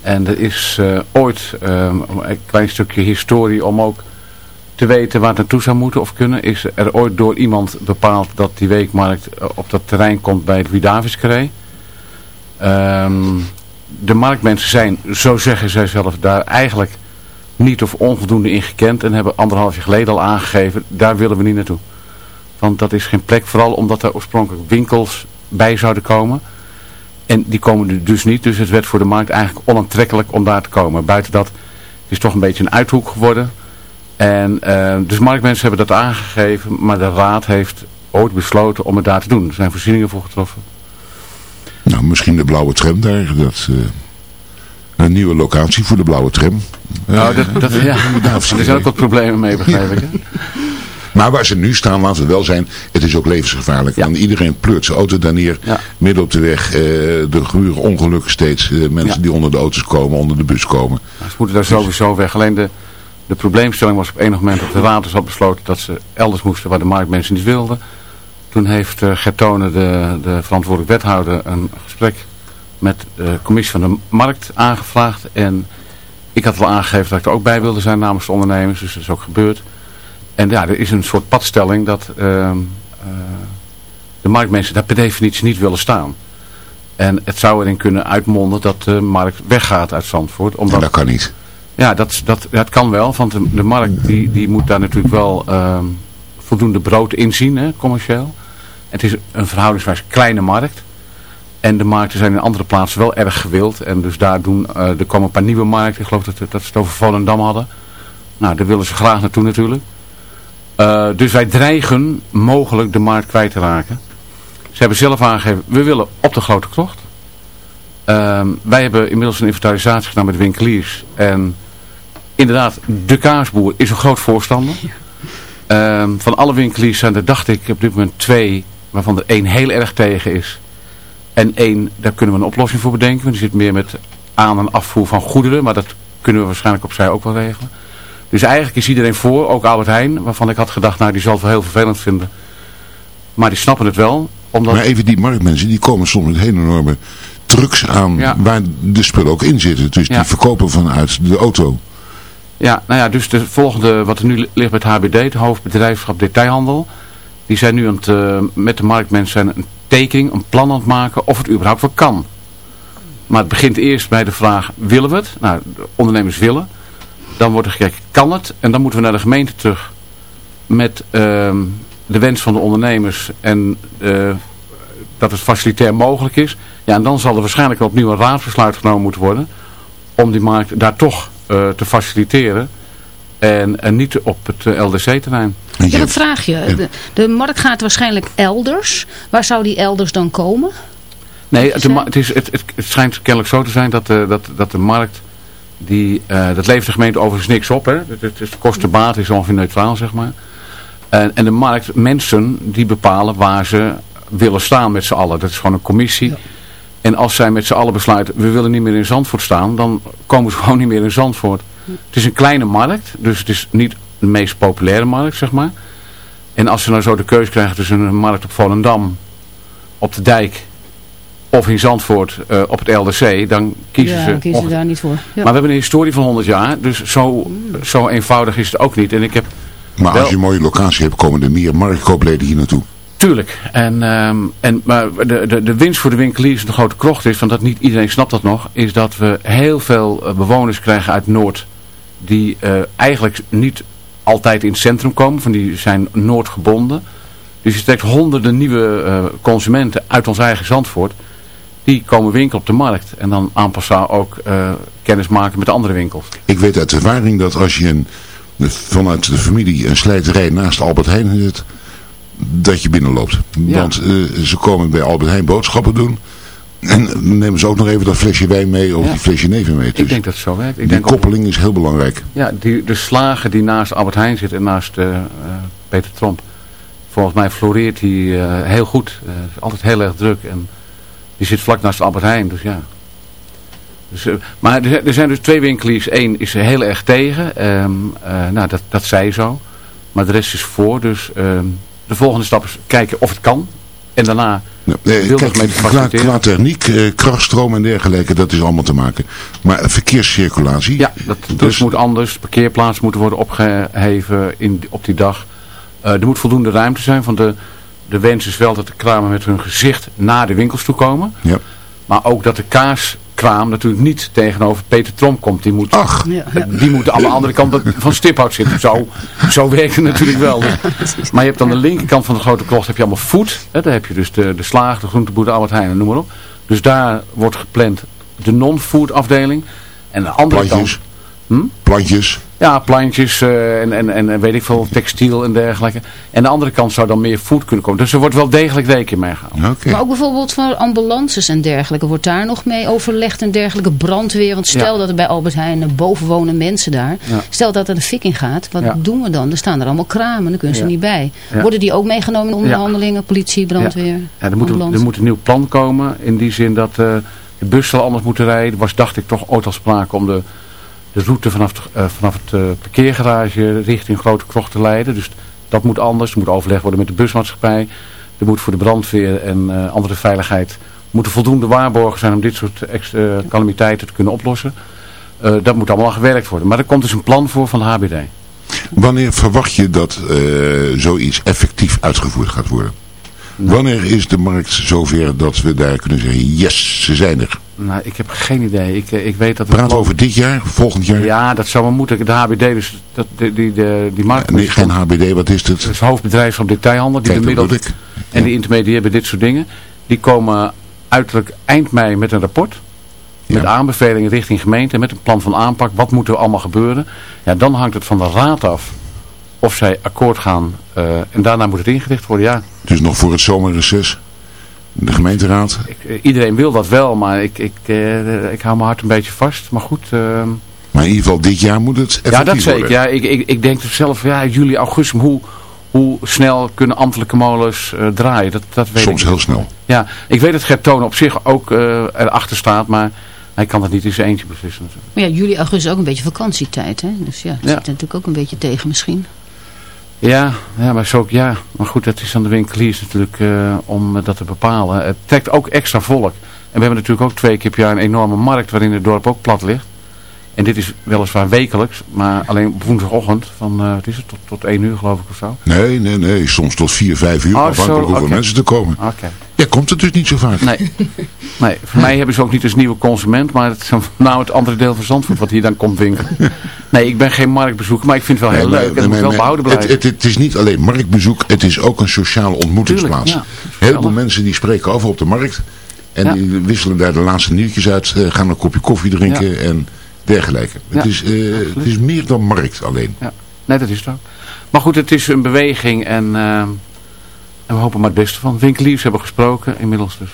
S8: En er is uh, ooit um, een klein stukje historie om ook te weten waar het naartoe zou moeten of kunnen. Is er ooit door iemand bepaald dat die weekmarkt op dat terrein komt bij het Wiedaviscarré. Um, de marktmensen zijn, zo zeggen zij zelf, daar eigenlijk niet of onvoldoende in gekend. En hebben anderhalf jaar geleden al aangegeven, daar willen we niet naartoe. Want dat is geen plek, vooral omdat er oorspronkelijk winkels bij zouden komen. En die komen er dus niet, dus het werd voor de markt eigenlijk onaantrekkelijk om daar te komen. Buiten dat is toch een beetje een uithoek geworden. En uh, dus marktmensen hebben dat aangegeven, maar de raad heeft ooit besloten om het daar te doen. Er zijn voorzieningen voor getroffen.
S3: Nou, misschien de blauwe tram daar, dat... Uh... Een nieuwe locatie voor de blauwe tram.
S8: Nou, dat, dat, ja, daar zijn ook wat problemen mee, begrijp ik. Hè?
S3: Maar waar ze nu staan, laten we wel zijn, het is ook levensgevaarlijk. Ja. iedereen pleurt zijn auto daar neer, midden op de weg. Uh, er gebeuren ongelukken steeds. Uh, mensen die onder de auto's komen, onder de bus komen.
S8: Ze moeten daar sowieso weg. Alleen de, de probleemstelling was op enig moment dat de raad had besloten dat ze elders moesten waar de marktmensen niet wilden. Toen heeft uh, Gertone, de, de verantwoordelijk wethouder, een gesprek met de commissie van de markt aangevraagd. En ik had wel aangegeven dat ik er ook bij wilde zijn namens de ondernemers, dus dat is ook gebeurd. En ja, er is een soort padstelling dat uh, uh, de marktmensen daar per definitie niet willen staan. En het zou erin kunnen uitmonden dat de markt weggaat uit Zandvoort.
S3: Omdat, en dat kan niet.
S8: Ja, dat, dat, dat kan wel, want de, de markt die, die moet daar natuurlijk wel uh, voldoende brood inzien, hè, commercieel. Het is een verhoudingswijs kleine markt. En de markten zijn in andere plaatsen wel erg gewild. En dus daar doen, uh, er komen een paar nieuwe markten. Ik geloof dat, dat ze het over Volendam hadden. Nou, daar willen ze graag naartoe natuurlijk. Uh, dus wij dreigen mogelijk de markt kwijt te raken. Ze hebben zelf aangegeven, we willen op de grote krocht. Uh, wij hebben inmiddels een inventarisatie gedaan met winkeliers. En inderdaad, de kaasboer is een groot voorstander. Uh, van alle winkeliers zijn er, dacht ik, op dit moment twee, waarvan er één heel erg tegen is. En één, daar kunnen we een oplossing voor bedenken. Want die zit meer met aan- en afvoer van goederen, maar dat kunnen we waarschijnlijk opzij ook wel regelen. Dus eigenlijk is iedereen voor, ook Albert Heijn, waarvan ik had gedacht, nou die zal het wel heel vervelend vinden. Maar die snappen het wel. Omdat...
S3: Maar even die marktmensen, die komen soms met hele enorme trucks aan waar de spullen ook in zitten. Dus die verkopen vanuit de auto.
S8: Ja, nou ja, dus de volgende, wat er nu ligt bij het HBD, het hoofdbedrijfschap detailhandel. Die zijn nu aan het, uh, met de marktmensen een tekening, een plan aan het maken of het überhaupt wel kan. Maar het begint eerst bij de vraag, willen we het? Nou, de ondernemers willen. Dan wordt er gekeken, kan het? En dan moeten we naar de gemeente terug met uh, de wens van de ondernemers en uh, dat het facilitair mogelijk is. Ja, en dan zal er waarschijnlijk opnieuw een raadsbesluit genomen moeten worden om die markt daar toch uh, te faciliteren. En, en niet op het uh, LDC-terrein.
S7: Ik heb een vraagje. De, de, markt gaat waarschijnlijk elders. Waar zou die elders dan komen?
S8: Nee, het, het, is, het, het, schijnt kennelijk zo te zijn dat, uh, dat, dat de markt die, uh, dat levert de gemeente overigens niks op. Hè? Het, het, kostenbaat is ongeveer neutraal, zeg maar. En, en de markt, mensen die bepalen waar ze willen staan met z'n allen. Dat is gewoon een commissie. Ja. En als zij met z'n allen besluiten, we willen niet meer in Zandvoort staan, dan komen ze gewoon niet meer in Zandvoort. Ja. Het is een kleine markt, dus het is niet de meest populaire markt, zeg maar. En als ze nou zo de keuze krijgen tussen een markt op Volendam, op de dijk of in Zandvoort eh, op het LDC, dan kiezen
S7: ja,
S8: ze...
S7: dan kiezen ze daar niet voor. Ja.
S8: Maar we hebben een historie van 100 jaar, dus zo, zo eenvoudig is het ook niet. En ik heb
S3: Maar
S8: Wel-
S3: als je een mooie locatie hebt, komen er meer marktkoopleden hier naartoe.
S8: Tuurlijk. En, ehm, en, maar de, de, de winst voor de winkeliers, de grote krocht is, want dat niet iedereen snapt dat nog, is dat we heel veel eh, bewoners krijgen uit Noord die eh, eigenlijk niet altijd in het centrum komen, van die zijn Noordgebonden. Dus je trekt honderden nieuwe eh, consumenten uit ons eigen Zandvoort. Die komen winkelen op de markt. En dan aanpassen ook eh, kennis maken met andere winkels.
S3: Ik weet uit ervaring dat als je een, vanuit de familie een slijterij naast Albert Heijn zit, dat je binnenloopt.
S8: Ja.
S3: Want eh, ze komen bij Albert Heijn boodschappen doen. En dan nemen ze ook nog even dat flesje wijn mee of
S8: Ja.
S3: die flesje neven mee. Dus
S8: Ik denk dat het zo werkt. Ik
S3: die
S8: denk ook-
S3: koppeling is heel belangrijk.
S8: Ja, die, de slager die naast Albert Heijn zit en naast eh, Peter Tromp. Volgens mij floreert hij heel goed. Is altijd heel erg druk. En die zit vlak naast Albert Heijn, dus ja. Dus, eh, maar er, zijn dus twee winkeliers. Eén is heel erg tegen. Ehm, eh, nou, dat, dat zij zo. Maar de rest is voor. Dus ehm, de volgende stap is kijken of het kan. En daarna
S3: Nou, eh,
S8: Wil
S3: kijk, qua, qua techniek, eh, krachtstroom en dergelijke, dat is allemaal te maken. Maar verkeerscirculatie,
S8: Ja, dat, dus moet anders. Parkeerplaatsen moeten worden opgeheven in, op die dag. Er moet voldoende ruimte zijn. Want de, de wens is wel dat de kramen met hun gezicht naar de winkels toe komen.
S3: Ja.
S8: Maar ook dat de kaaskraam natuurlijk niet tegenover Peter Tromp komt. Die moet,
S3: Ach,
S7: Ja, ja.
S8: die moet aan de andere kant van Stiphout zitten. Zo, zo werkt het natuurlijk wel. Maar je hebt aan de linkerkant van de grote klocht heb je allemaal food. Hè, daar heb je dus de, de slaag, de groenteboer, Albert Heijn, noem maar op. Dus daar wordt gepland de non-food afdeling. En de andere
S3: plantjes,
S8: kant... Hm?
S3: plantjes.
S8: Ja, plantjes eh, en, en, en weet ik veel, textiel en dergelijke. En de andere kant zou dan meer food kunnen komen. Dus er wordt wel degelijk rekening mee gehouden.
S3: Oké.
S7: Maar ook bijvoorbeeld van ambulances en dergelijke. Wordt daar nog mee overlegd en dergelijke brandweer? Want stel
S8: Ja.
S7: dat er bij Albert Heijn boven wonen mensen daar.
S8: Ja.
S7: Stel dat er een fik in gaat. Wat
S8: Ja.
S7: doen we dan? Er staan er allemaal kramen. Dan kunnen ze
S8: Ja.
S7: er niet bij.
S8: Ja.
S7: Worden die ook meegenomen in onderhandelingen? Politie, brandweer,
S8: Ja, er, moet er moet een nieuw plan komen. In die zin dat eh, de bus zal anders moeten rijden. Er was, dacht ik, toch ooit al sprake om de, de route vanaf, het- eh, vanaf het eh, parkeergarage richting Grote Krocht te leiden. Dus dat moet anders. Er moet overleg worden met de busmaatschappij. Er moet voor de brandweer en eh, andere veiligheid moeten voldoende waarborgen zijn om dit soort calamiteiten te kunnen oplossen. Dat moet allemaal gewerkt worden. Maar er komt dus een plan voor van de HBD.
S3: Wanneer verwacht je dat zoiets effectief uitgevoerd gaat worden?
S8: Nou.
S3: Wanneer is de markt zover dat we daar kunnen zeggen, yes, ze zijn er.
S8: Nou, ik heb geen idee. Ik, eh, ik weet dat het
S3: Praat over dit jaar, volgend jaar?
S8: Ja, dat zou wel moeten. De HBD, dus dat, die, die, die, die markt...
S3: Nee, geen HBD, wat is het?
S8: Dat is hoofdbedrijf van detailhandel. Die
S3: Kijk, dat
S8: bemiddelt
S3: bedoel ik.
S8: en die intermediëren dit soort dingen. Die komen uiterlijk eind mei met een rapport. Met aanbevelingen richting gemeente. Met een plan van aanpak. Wat moet er allemaal gebeuren? Ja, dan hangt het van de raad af. Of zij akkoord gaan. eh, en daarna moet het ingericht worden. Ja,
S3: Dus nog voor het zomerreces. De gemeenteraad.
S8: ik, eh, iedereen wil dat wel. Maar ik, ik, eh, ik hou mijn hart een beetje vast. Maar goed... ehm,
S3: Maar in ieder geval dit jaar moet het effectief
S8: Ja, dat zeker. Ja, ik, ik, ik denk zelf, ja, juli, augustus, hoe, hoe snel kunnen ambtelijke molens eh, draaien? Dat, dat weet
S3: Soms
S8: ik.
S3: heel snel.
S8: Ja, ik weet dat Gert Toon op zich ook eh, erachter staat, maar hij kan dat niet in zijn eentje beslissen. natuurlijk.
S7: Maar ja, juli, augustus is ook een beetje vakantietijd. Hè? Dus ja, dat
S8: Ja.
S7: zit natuurlijk ook een beetje tegen misschien.
S8: Ja, ja, maar zo ja. Maar goed, dat is aan de winkeliers natuurlijk eh, om dat te bepalen. Het trekt ook extra volk. En we hebben natuurlijk ook twee keer per jaar een enorme markt waarin het dorp ook plat ligt. En dit is weliswaar wekelijks, maar alleen op woensdagochtend van, eh, wat is het, tot, tot 1 uur geloof ik of zo.
S3: Nee, nee, nee. Soms tot 4, 5 uur.
S8: Oh,
S3: afhankelijk hoeveel mensen er komen.
S8: Oké.
S3: Ja, komt het dus niet zo vaak.
S8: Nee. nee, voor mij hebben ze ook niet als nieuwe consument, maar het is nou het andere deel van Zandvoort wat hier dan komt winkelen. Nee, ik ben geen marktbezoeker, maar ik vind het wel heel
S3: Nee,
S8: leuk en het moet wel behouden
S3: het,
S8: blijven.
S3: het, het is niet alleen marktbezoek, het is ook een sociale ontmoetingsplaats.
S8: Tuurlijk, ja.
S3: Heel veel mensen die spreken over op de markt. En
S8: Ja.
S3: die wisselen daar de laatste nieuwtjes uit, eh, gaan een kopje koffie drinken en dergelijke. Het, is, eh, het is meer dan markt alleen.
S8: Ja, nee, dat is het ook. Maar goed, het is een beweging en, eh, en we hopen maar het beste van. Winkeliers hebben gesproken inmiddels dus.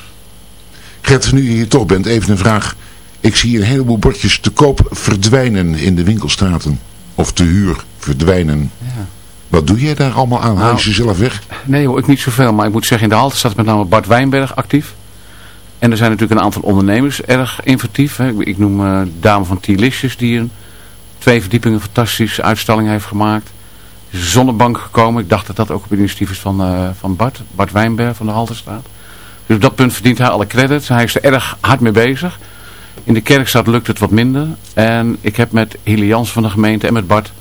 S3: Gert, nu je hier toch bent, even een vraag. Ik zie een heleboel bordjes te koop verdwijnen in de winkelstraten. Of te huur verdwijnen.
S8: Ja.
S3: Wat doe jij daar allemaal aan? Haal je
S8: Nou,
S3: ze zelf weg?
S8: Nee hoor, ik niet zoveel, maar ik moet zeggen in de halte staat met name Bart Wijnberg actief. En er zijn natuurlijk een aantal ondernemers erg inventief. Hè. Ik, noem eh Dame van Tielisjes die een twee verdiepingen fantastische uitstelling heeft gemaakt. Zonnebank gekomen. Ik dacht dat dat ook op initiatief is van, eh, van Bart. Bart Wijnberg van de Haltestraat. Dus op dat punt verdient hij alle credits. Hij is er erg hard mee bezig. In de kerkstad lukt het wat minder. En ik heb met Hilly Jans van de gemeente en met Bart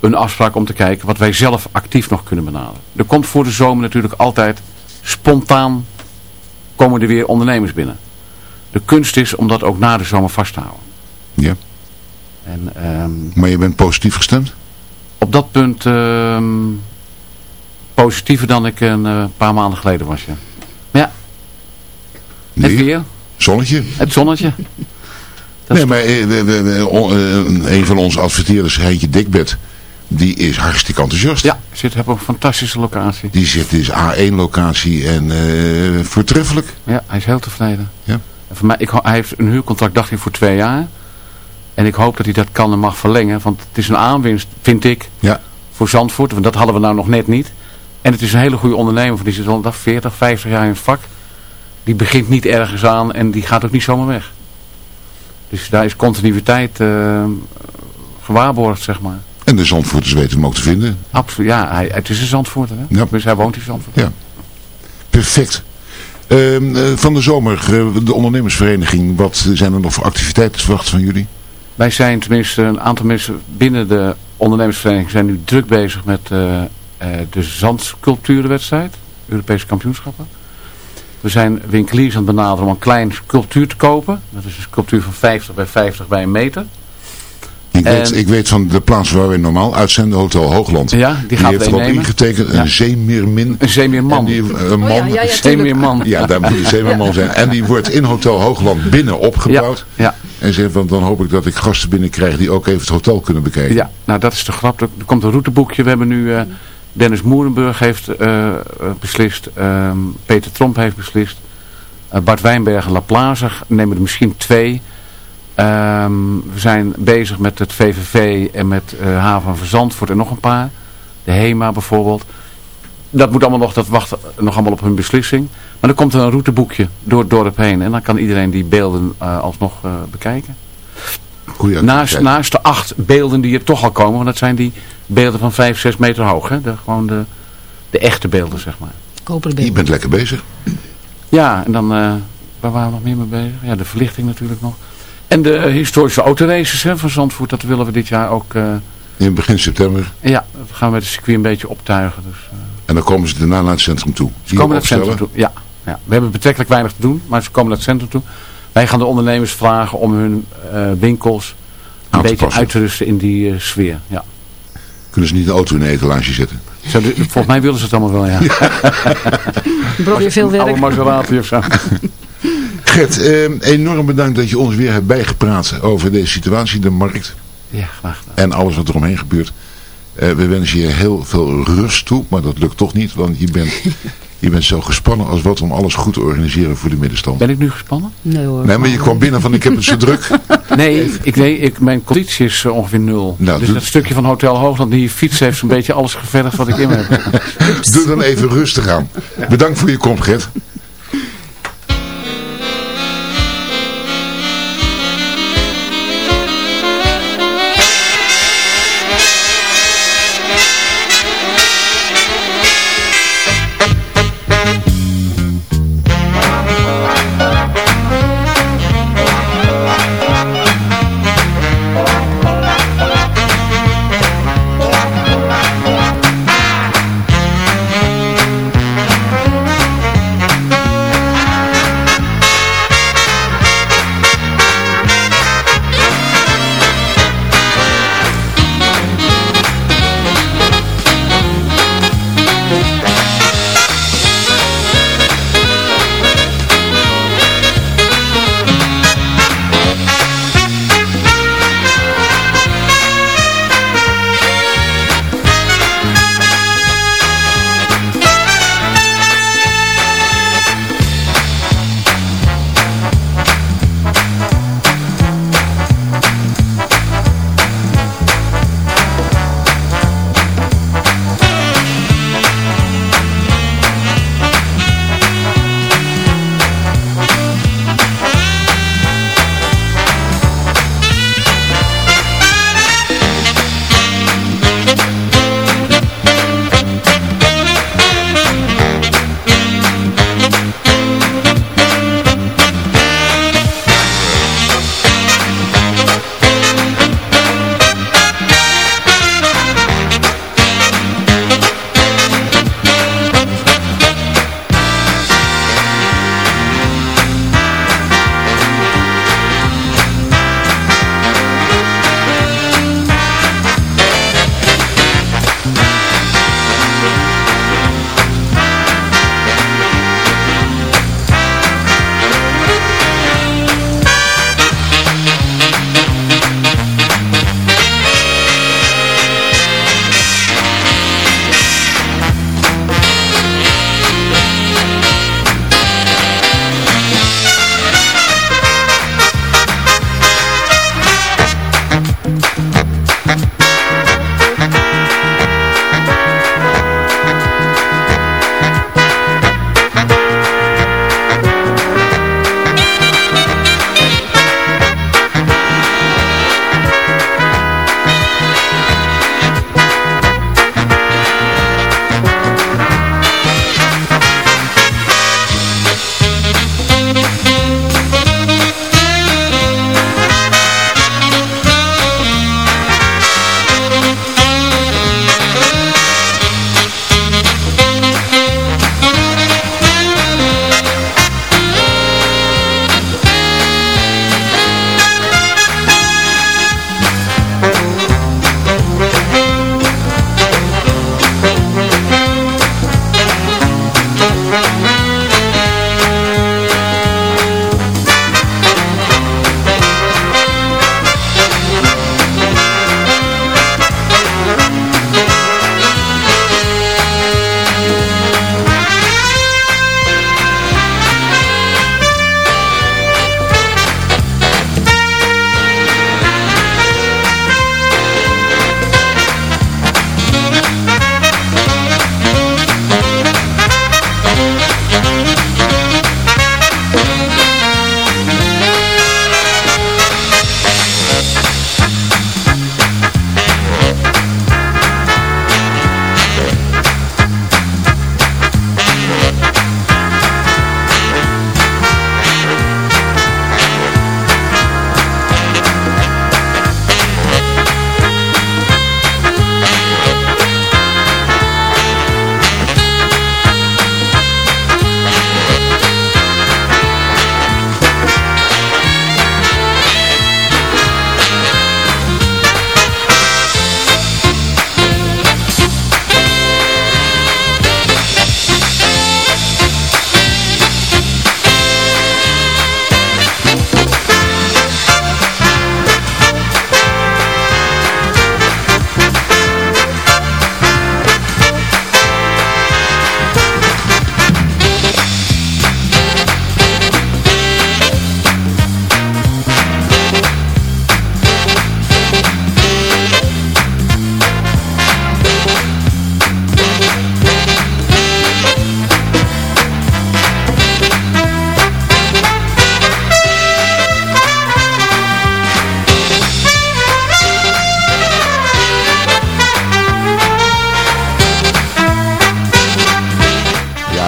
S8: een afspraak om te kijken wat wij zelf actief nog kunnen benaderen. Er komt voor de zomer natuurlijk altijd spontaan komen er weer ondernemers binnen. De kunst is om dat ook na de zomer vast te houden.
S3: Ja.
S8: En, ehm,
S3: Maar je bent positief gestemd?
S8: Op dat punt ehm, positiever dan ik een eh, paar maanden geleden was. Ja. Ja, het
S3: Nee.
S8: weer,
S3: Zonnetje?
S8: het zonnetje. Dat
S3: nee,
S8: is
S3: maar eh, eh, een van onze adverteerders, Heintje Dikbed, die is hartstikke enthousiast.
S8: Ja, zit heb een fantastische locatie.
S3: Die zit dus A1 locatie en eh, voortreffelijk.
S8: Ja, hij is heel tevreden.
S3: Ja.
S8: En voor mij, ik, hij heeft een huurcontract, dacht ik, voor twee jaar. En ik hoop dat hij dat kan en mag verlengen. Want het is een aanwinst, vind ik,
S3: Ja.
S8: voor Zandvoort. Want dat hadden we nou nog net niet. En het is een hele goede ondernemer. Want die zit al 40, 50 jaar in het vak. Die begint niet ergens aan en die gaat ook niet zomaar weg. Dus daar is continuïteit eh, gewaarborgd, zeg maar.
S3: En de Zandvoorters weten hem ook te vinden.
S8: Absoluut, ja. Hij, het is een Zandvoorter, hè?
S3: Ja.
S8: Dus hij woont in Zandvoort.
S3: Ja. Perfect. Ehm, eh, van de zomer, eh, de ondernemersvereniging, wat zijn er nog voor activiteiten te verwachten van jullie?
S8: Wij zijn tenminste een aantal mensen binnen de ondernemersvereniging zijn nu druk bezig met eh, eh, de zandsculpturenwedstrijd, Europese kampioenschappen. We zijn winkeliers aan het benaderen om een klein sculptuur te kopen. Dat is een sculptuur van 50 bij 50 bij een meter.
S3: Ik weet,
S8: En-
S3: ik weet van de plaats waar we normaal uitzenden, Hotel Hoogland.
S8: Ja, die gaat
S3: heeft
S8: er
S3: erop ingetekend, een
S8: Ja.
S3: zeemeermin.
S8: Een zeemeerman.
S3: Die, een man,
S7: Oh ja,
S8: zeemeerman.
S3: Ja, daar moet een zeemeerman zijn. En die wordt in Hotel Hoogland binnen opgebouwd.
S8: Ja,
S3: En zegt, want dan hoop ik dat ik gasten binnenkrijg die ook even het hotel kunnen bekijken.
S8: ja, nou dat is de grap. Er komt een routeboekje. We hebben nu, eh, Dennis Moerenburg heeft eh, eh, beslist. ehm, Peter Tromp heeft beslist. Bart Wijnberg en La Plaza nemen er misschien twee. Ehm, we zijn bezig met het VVV en met eh Haven van Zandvoort en nog een paar. De HEMA bijvoorbeeld. Dat moet allemaal nog, dat wacht nog allemaal op hun beslissing. Maar er komt een routeboekje door het dorp heen. En dan kan iedereen die beelden eh, alsnog eh, bekijken.
S3: Goeie
S8: Naast, naast de acht beelden die er toch al komen. Want dat zijn die beelden van 5, 6 meter hoog. Hè? De, gewoon de, de echte beelden, zeg maar.
S7: Koperen
S3: Je
S7: beeld.
S3: bent lekker bezig.
S8: Ja, en dan, eh, waar waren we nog meer mee bezig? Ja, de verlichting natuurlijk nog. En de historische autoraces hè, van Zandvoort, dat willen we dit jaar ook... eh,
S3: In begin september.
S8: ja, dat gaan we met het circuit een beetje optuigen. Dus, eh,
S3: En dan komen ze daarna naar het centrum toe.
S8: ze komen naar het centrum toe. Ja, ja, we hebben betrekkelijk weinig te doen, maar ze komen naar het centrum toe. Wij gaan de ondernemers vragen om hun eh, winkels een beetje
S3: passen.
S8: uit te rusten in die eh, sfeer. Ja.
S3: Kunnen ze niet de auto in de etalage zetten.
S8: Volgens mij willen ze het allemaal wel, ja.
S7: Brood weer veel
S8: Een oude
S7: werk.
S8: Maserati of zo.
S3: Gert, eh, enorm bedankt dat je ons weer hebt bijgepraat over deze situatie, de markt
S8: Ja, graag gedaan.
S3: en alles wat eromheen gebeurt. Eh, we wensen je heel veel rust toe, maar dat lukt toch niet, want je bent, je bent zo gespannen als wat om alles goed te organiseren voor de middenstand.
S8: Ben ik nu gespannen?
S7: Nee hoor.
S3: Nee, maar je kwam binnen van ik heb het zo druk.
S8: Nee, ik, nee ik, mijn conditie is eh, ongeveer nul.
S3: Nou,
S8: dus
S3: doe-
S8: dat stukje van Hotel Hoogland, die fiets heeft zo'n beetje alles gevergd wat ik in me heb.
S3: Doe dan even rustig aan. Bedankt voor je komst, Gert.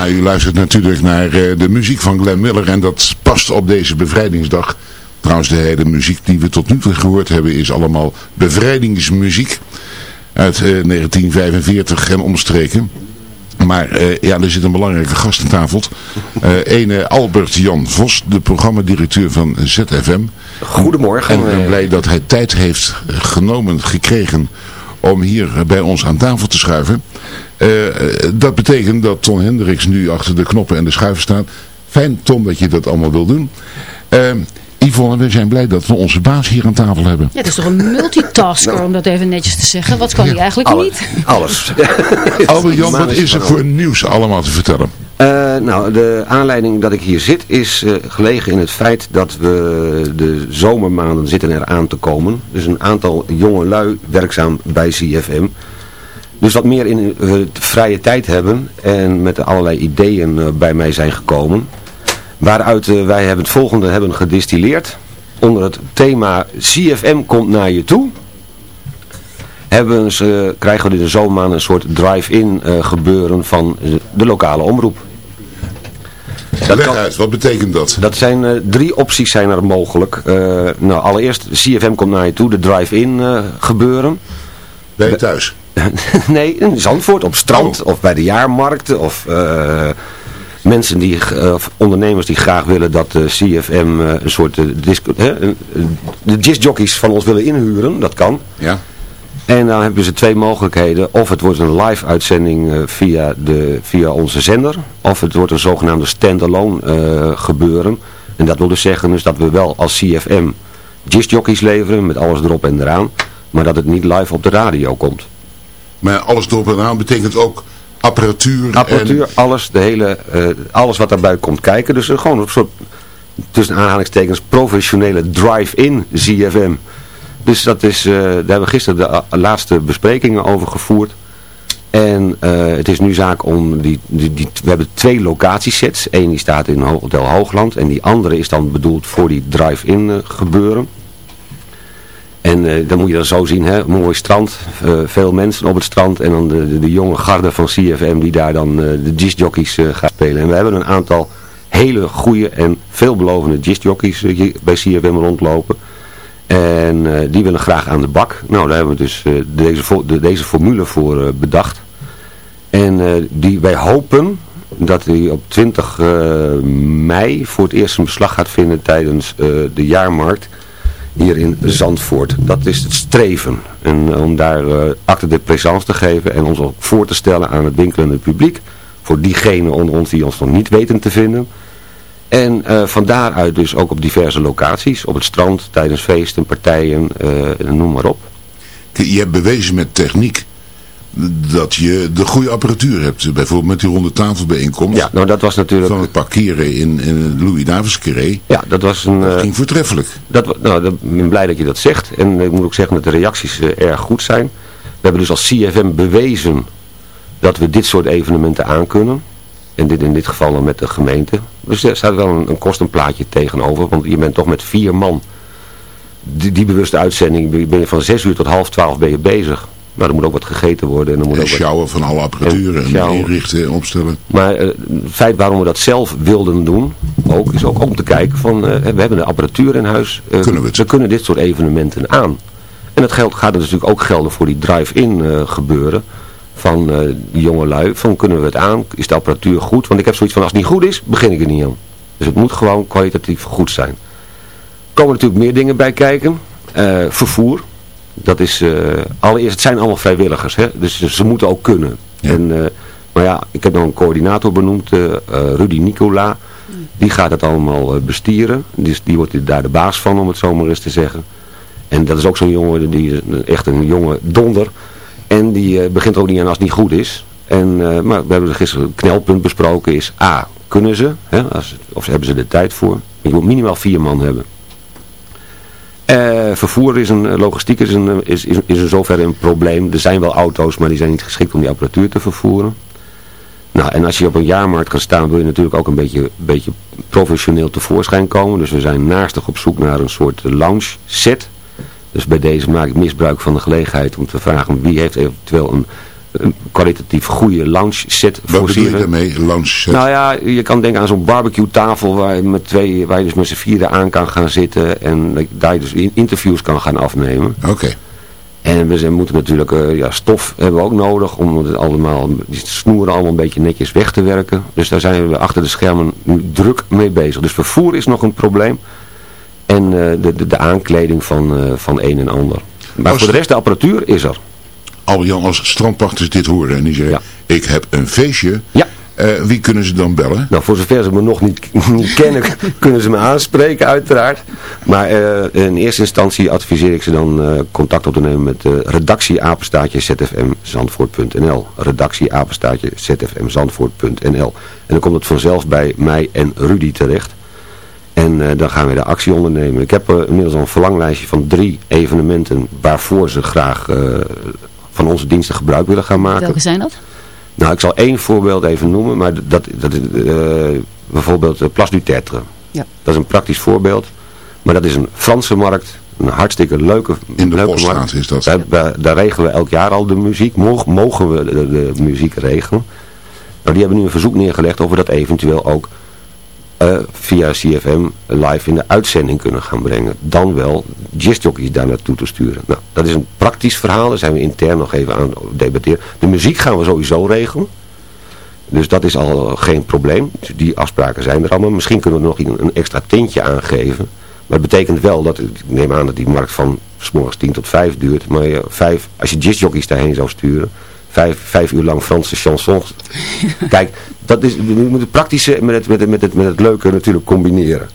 S3: Ja, u luistert natuurlijk naar eh, de muziek van Glenn Miller en dat past op deze bevrijdingsdag. Trouwens, de hele muziek die we tot nu toe gehoord hebben is allemaal bevrijdingsmuziek uit eh, 1945 en omstreken. Maar eh, ja, er zit een belangrijke gast aan tafel. Eh ene Albert Jan Vos, de programmadirecteur van ZFM.
S6: Goedemorgen.
S3: En ik ben blij dat hij tijd heeft genomen, gekregen om hier bij ons aan tafel te schuiven. Eh, eh, dat betekent dat Ton Hendricks nu achter de knoppen en de schuiven staat. Fijn Tom dat je dat allemaal wil doen. Yvonne, we zijn blij dat we onze baas hier aan tafel hebben.
S7: Ja, het is toch een multitasker om dat even netjes te zeggen. Wat kan hij eigenlijk
S6: Alles.
S7: niet?
S6: Alles.
S3: Albert Jan, wat is er voor nieuws allemaal te vertellen?
S6: Eh, nou, de aanleiding dat ik hier zit is eh, gelegen in het feit dat we de zomermaanden zitten eraan te komen. Dus een aantal jonge lui werkzaam bij CFM. Dus wat meer in eh, vrije tijd hebben en met allerlei ideeën bij mij zijn gekomen. Waaruit eh, wij hebben het volgende hebben gedistilleerd. Onder het thema CFM komt naar je toe. Hebben ze, krijgen we in de zomermaanden een soort drive-in eh, gebeuren van eh, de lokale omroep. Dat
S3: Leg uit, wat betekent dat?
S6: dat zijn eh, drie opties zijn er mogelijk. Eh, nou, allereerst, CFM komt naar je toe, de drive-in eh, gebeuren.
S3: Ben je thuis?
S6: nee, in Zandvoort, op strand of bij de jaarmarkten of eh, mensen die, eh, of ondernemers die graag willen dat de CFM eh, een soort eh, disco, een- een- de jazzjockeys van ons willen inhuren, dat kan.
S3: Ja.
S6: En dan hebben ze twee mogelijkheden. Of het wordt een live uitzending via, de, via onze zender. Of het wordt een zogenaamde standalone gebeuren. En dat wil dus zeggen dus dat we wel als CFM jazzjockeys leveren met alles erop en eraan. Maar dat het niet live op de radio komt.
S3: Maar alles erop en aan betekent ook apparatuur.
S6: Apparatuur, alles, de hele, eh, alles wat daarbij komt kijken. Dus eh, gewoon een soort, tussen aanhalingstekens, professionele drive-in CFM. Dus dat is, eh, daar hebben we gisteren de laatste besprekingen over gevoerd. En het is nu zaak om, die, die, die, we hebben twee locatiesets. Eén die staat in Ho- Hotel Hoogland en die andere is dan bedoeld voor die drive-in gebeuren. En eh, dan moet je dat zo zien, hè? mooi strand, eh, veel mensen op het strand en dan de, de, de jonge garde van CFM die daar dan eh, de jazzjockeys gaat spelen. En we hebben een aantal hele goede en veelbelovende jazzjockeys bij CFM rondlopen. En die willen graag aan de bak. Nou, daar hebben we dus deze, de, deze formule voor bedacht. En die, wij hopen dat hij op 20 eh, mei voor het eerst een beslag gaat vinden tijdens de jaarmarkt hier in Zandvoort. Dat is het streven. En eh, om daar eh acte de présence te geven en ons ook voor te stellen aan het winkelende publiek. Voor diegenen onder ons die ons nog niet weten te vinden. En eh, van daaruit dus ook op diverse locaties. Op het strand, tijdens feesten, partijen, noem maar op.
S3: Je hebt bewezen met techniek dat je de goede apparatuur hebt. Bijvoorbeeld met die ronde tafelbijeenkomst
S6: Ja, nou dat was natuurlijk...
S3: van het parkeren in, in Louis Davids Carré.
S6: Ja, dat was een...
S3: Dat
S6: eh,
S3: ging voortreffelijk.
S6: Dat, nou, ik ben blij dat je dat zegt. En ik moet ook zeggen dat de reacties eh, erg goed zijn. We hebben dus als CFM bewezen dat we dit soort evenementen aankunnen. En dit in dit geval dan met de gemeente. Dus er staat wel een, een kostenplaatje tegenover. Want je bent toch met vier man. Die, die bewuste uitzending ben je van zes uur tot half twaalf ben je bezig. Maar er moet ook wat gegeten worden. En er moet
S3: En
S6: ook wat...
S3: sjouwen van alle apparatuur
S6: En
S3: en, inrichten en opstellen.
S6: Maar eh, het feit waarom we dat zelf wilden doen, ook, is ook om te kijken van, eh, we hebben de apparatuur in huis. eh,
S3: Kunnen we het?
S6: kunnen dit soort evenementen aan. En dat geldt, gaat er natuurlijk ook gelden voor die drive-in gebeuren. Van die jonge lui, van kunnen we het aan? Is de apparatuur goed? Want ik heb zoiets van, als het niet goed is, begin ik er niet aan. Dus het moet gewoon kwalitatief goed zijn. Er komen natuurlijk meer dingen bij kijken. Vervoer. Dat is, eh, allereerst, het zijn allemaal vrijwilligers. Hè? Dus ze moeten ook kunnen.
S3: Ja.
S6: En, eh, maar ja, ik heb nog een coördinator benoemd, eh, Rudy Nicola. Die gaat het allemaal bestieren. Dus die wordt daar de baas van, om het zo maar eens te zeggen. En dat is ook zo'n jongen, die echt een jonge donder. En die begint ook niet aan als het niet goed is. En, maar we hebben gisteren een knelpunt besproken is A, kunnen ze? Hè, als, of hebben ze de tijd voor? Je moet minimaal vier man hebben. Eh, vervoer is een, logistiek is, een, is, is, is in zoverre een probleem. Er zijn wel auto's, maar die zijn niet geschikt om die apparatuur te vervoeren. Nou, en als je op een jaarmarkt gaat staan, wil je natuurlijk ook een beetje, beetje professioneel tevoorschijn komen. Dus we zijn naastig op zoek naar een soort lounge set. Dus bij deze maak ik misbruik van de gelegenheid om te vragen wie heeft eventueel een een kwalitatief goede lounge set
S3: Wat bedoel je
S6: forceren.
S3: daarmee? Lounge set?
S6: Nou ja, je kan denken aan zo'n barbecue tafel waar je, met twee, waar je dus met z'n vieren aan kan gaan zitten en daar je dus in- interviews kan gaan afnemen.
S3: Oké.
S6: En we zijn, moeten natuurlijk, eh, ja, stof hebben we ook nodig om het allemaal, die snoeren allemaal een beetje netjes weg te werken. Dus daar zijn we achter de schermen nu druk mee bezig. Dus vervoer is nog een probleem. En eh, de, de, de aankleding van, eh, van een en ander. Maar
S3: Als-
S6: voor de rest, de apparatuur is er.
S3: Albert-Jan, als strandpachters dit horen en die zeggen,
S6: Ja.
S3: ik heb een feestje.
S6: Ja.
S3: eh, wie kunnen ze dan bellen?
S6: Nou, voor zover ze me nog niet, niet kennen, kunnen ze me aanspreken uiteraard. Maar eh, in eerste instantie adviseer ik ze dan eh, contact op te nemen met de redactieapenstaatje zfmzandvoort.nl. Redactieapenstaatje zfmzandvoort.nl. En dan komt het vanzelf bij mij en Rudy terecht. En dan gaan we de actie ondernemen. Ik heb inmiddels al een verlanglijstje van drie evenementen waarvoor ze graag van onze diensten gebruik willen gaan maken.
S7: Welke zijn dat?
S6: Nou, ik zal één voorbeeld even noemen, maar dat, dat is eh, bijvoorbeeld uh, Place du Tertre.
S7: Ja.
S6: Dat is een praktisch voorbeeld, maar dat is een Franse markt, een hartstikke leuke,
S3: In de
S6: leuke
S3: Poststraat
S6: markt.
S3: is dat.
S6: Daar, daar, daar regelen we elk jaar al de muziek, mogen, mogen we de, de muziek regelen. Nou, die hebben nu een verzoek neergelegd of we dat eventueel ook eh, via CFM live in de uitzending kunnen gaan brengen. Dan wel jazzjockeys daar naartoe te sturen. Nou, dat is een praktisch verhaal. Daar zijn we intern nog even aan debatteren. De muziek gaan we sowieso regelen. Dus dat is al geen probleem. Die afspraken zijn er allemaal. Misschien kunnen we nog een extra tintje aangeven. Maar het betekent wel dat, ik neem aan dat die markt van s morgens 10 tot 5 duurt. Maar je, vijf, als je jazzjockeys daarheen zou sturen, vijf, vijf uur lang Franse chansons. Kijk, dat is, we moeten het praktische met het, met, het, met, het, met het leuke natuurlijk combineren.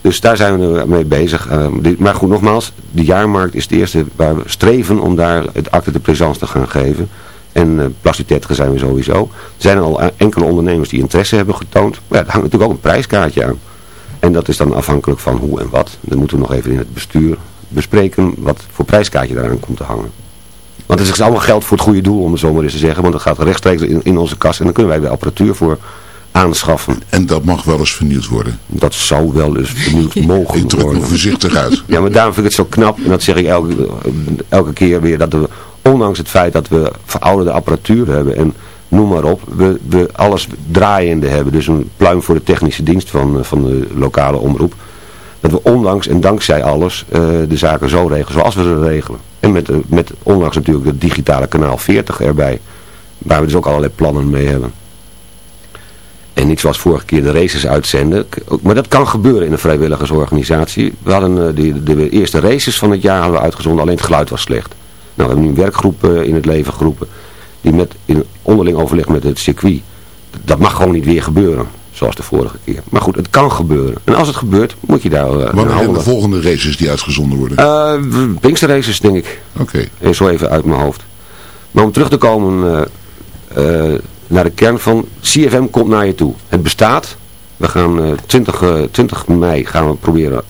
S6: Dus daar zijn we mee bezig. Die, maar goed, nogmaals, de jaarmarkt is de eerste waar we streven om daar het acte de présence te gaan geven. En uh, zijn we sowieso. Er zijn al enkele ondernemers die interesse hebben getoond. Maar ja, er hangt natuurlijk ook een prijskaartje aan. En dat is dan afhankelijk van hoe en wat. Dan moeten we nog even in het bestuur bespreken wat voor prijskaartje daaraan komt te hangen. Want het is allemaal geld voor het goede doel, om het zo maar eens te zeggen. Want dat gaat rechtstreeks in, in onze kas. En dan kunnen wij de apparatuur voor aanschaffen.
S3: En dat mag wel eens vernieuwd worden.
S6: Dat zou wel eens vernieuwd mogen
S3: Ik druk
S6: worden.
S3: voorzichtig uit.
S6: Ja, maar daarom vind ik het zo knap. En dat zeg ik elke, elke keer weer. Dat we, ondanks het feit dat we verouderde apparatuur hebben. En noem maar op. We, we alles draaiende hebben. Dus een pluim voor de technische dienst van, van de lokale omroep. Dat we ondanks en dankzij alles uh, de zaken zo regelen zoals we ze regelen. En met, uh, met ondanks natuurlijk het digitale kanaal 40 erbij. Waar we dus ook allerlei plannen mee hebben. En niet zoals vorige keer de races uitzenden. Maar dat kan gebeuren in een vrijwilligersorganisatie. We hadden uh, de, de, eerste races van het jaar hadden we uitgezonden. Alleen het geluid was slecht. Nou, we hebben nu een werkgroep in het leven geroepen. Die met, in onderling overleg met het circuit. Dat mag gewoon niet weer gebeuren. Zoals de vorige keer. Maar goed, het kan gebeuren. En als het gebeurt, moet je daar... Uh,
S3: Wanneer zijn de volgende races die uitgezonden worden?
S6: Uh, Pinkster races, denk ik.
S3: Oké.
S6: Okay. Zo even uit mijn hoofd. Maar om terug te komen uh, uh, naar de kern van... CFM komt naar je toe. Het bestaat. We gaan 20, 20 mei gaan we proberen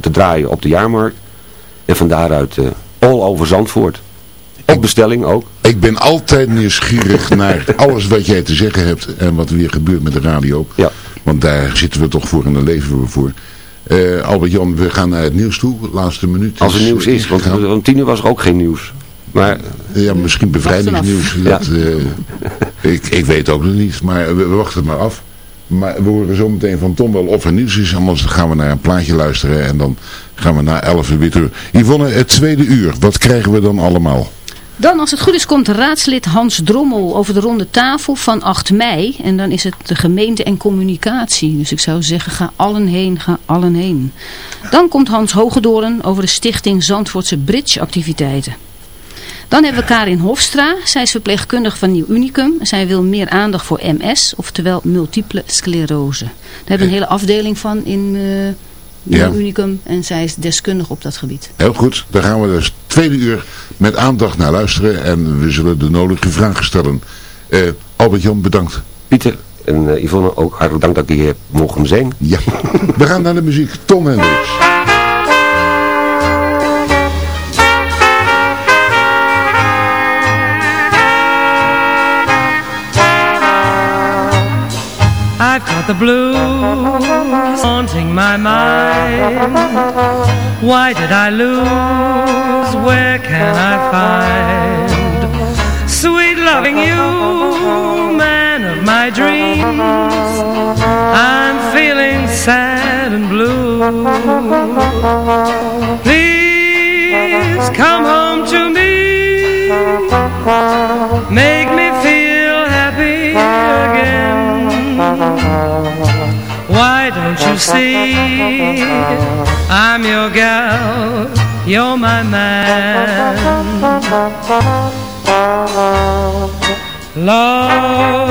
S6: te draaien op de jaarmarkt. En van daaruit all over Zandvoort. Op bestelling ook.
S3: Ik ben altijd nieuwsgierig naar alles wat jij te zeggen hebt en wat er weer gebeurt met de radio.
S6: Ja.
S3: Want daar zitten we toch voor en daar leven we voor. Uh, Albert-Jan, we gaan naar het nieuws toe. Laatste minuut.
S6: Als er nieuws is, want om tien uur was er ook geen nieuws. Maar,
S3: ja, misschien bevrijdingsnieuws. Dat, uh, ik, ik weet ook nog niet, maar we, we wachten maar af. Maar we horen zo meteen van Tom wel of er nieuws is. Anders gaan we naar een plaatje luisteren en dan gaan we na 11 uur weer terug. Yvonne, het tweede uur. Wat krijgen we dan allemaal?
S7: Dan, als het goed is, komt raadslid Hans Drommel over de ronde tafel van 8 mei. En dan is het de gemeente en communicatie. Dus ik zou zeggen, ga allen heen, ga allen heen. Dan komt Hans Hogedoren over de stichting Zandvoortse Bridge activiteiten. Dan hebben we Karin Hofstra. Zij is verpleegkundige van Nieuw Unicum. Zij wil meer aandacht voor MS, oftewel multiple sclerose. Daar hebben we een hele afdeling van in... Nieuw ja. Unicum en zij is deskundig op dat gebied.
S3: Heel goed, dan gaan we dus tweede uur met aandacht naar luisteren en we zullen de nodige vragen stellen. Uh, Albert-Jan, bedankt.
S6: Pieter en uh, Yvonne ook hartelijk dank dat ik hier mogen zijn.
S3: Ja, we gaan naar de muziek. Tom Hendricks.
S9: I've got the blues haunting my mind. Why did I lose? Where can I find sweet loving you, man of my dreams. I'm feeling sad and blue. Please come home to me. Make me feel happy again. Why don't you see? I'm your gal, you're my man. Love,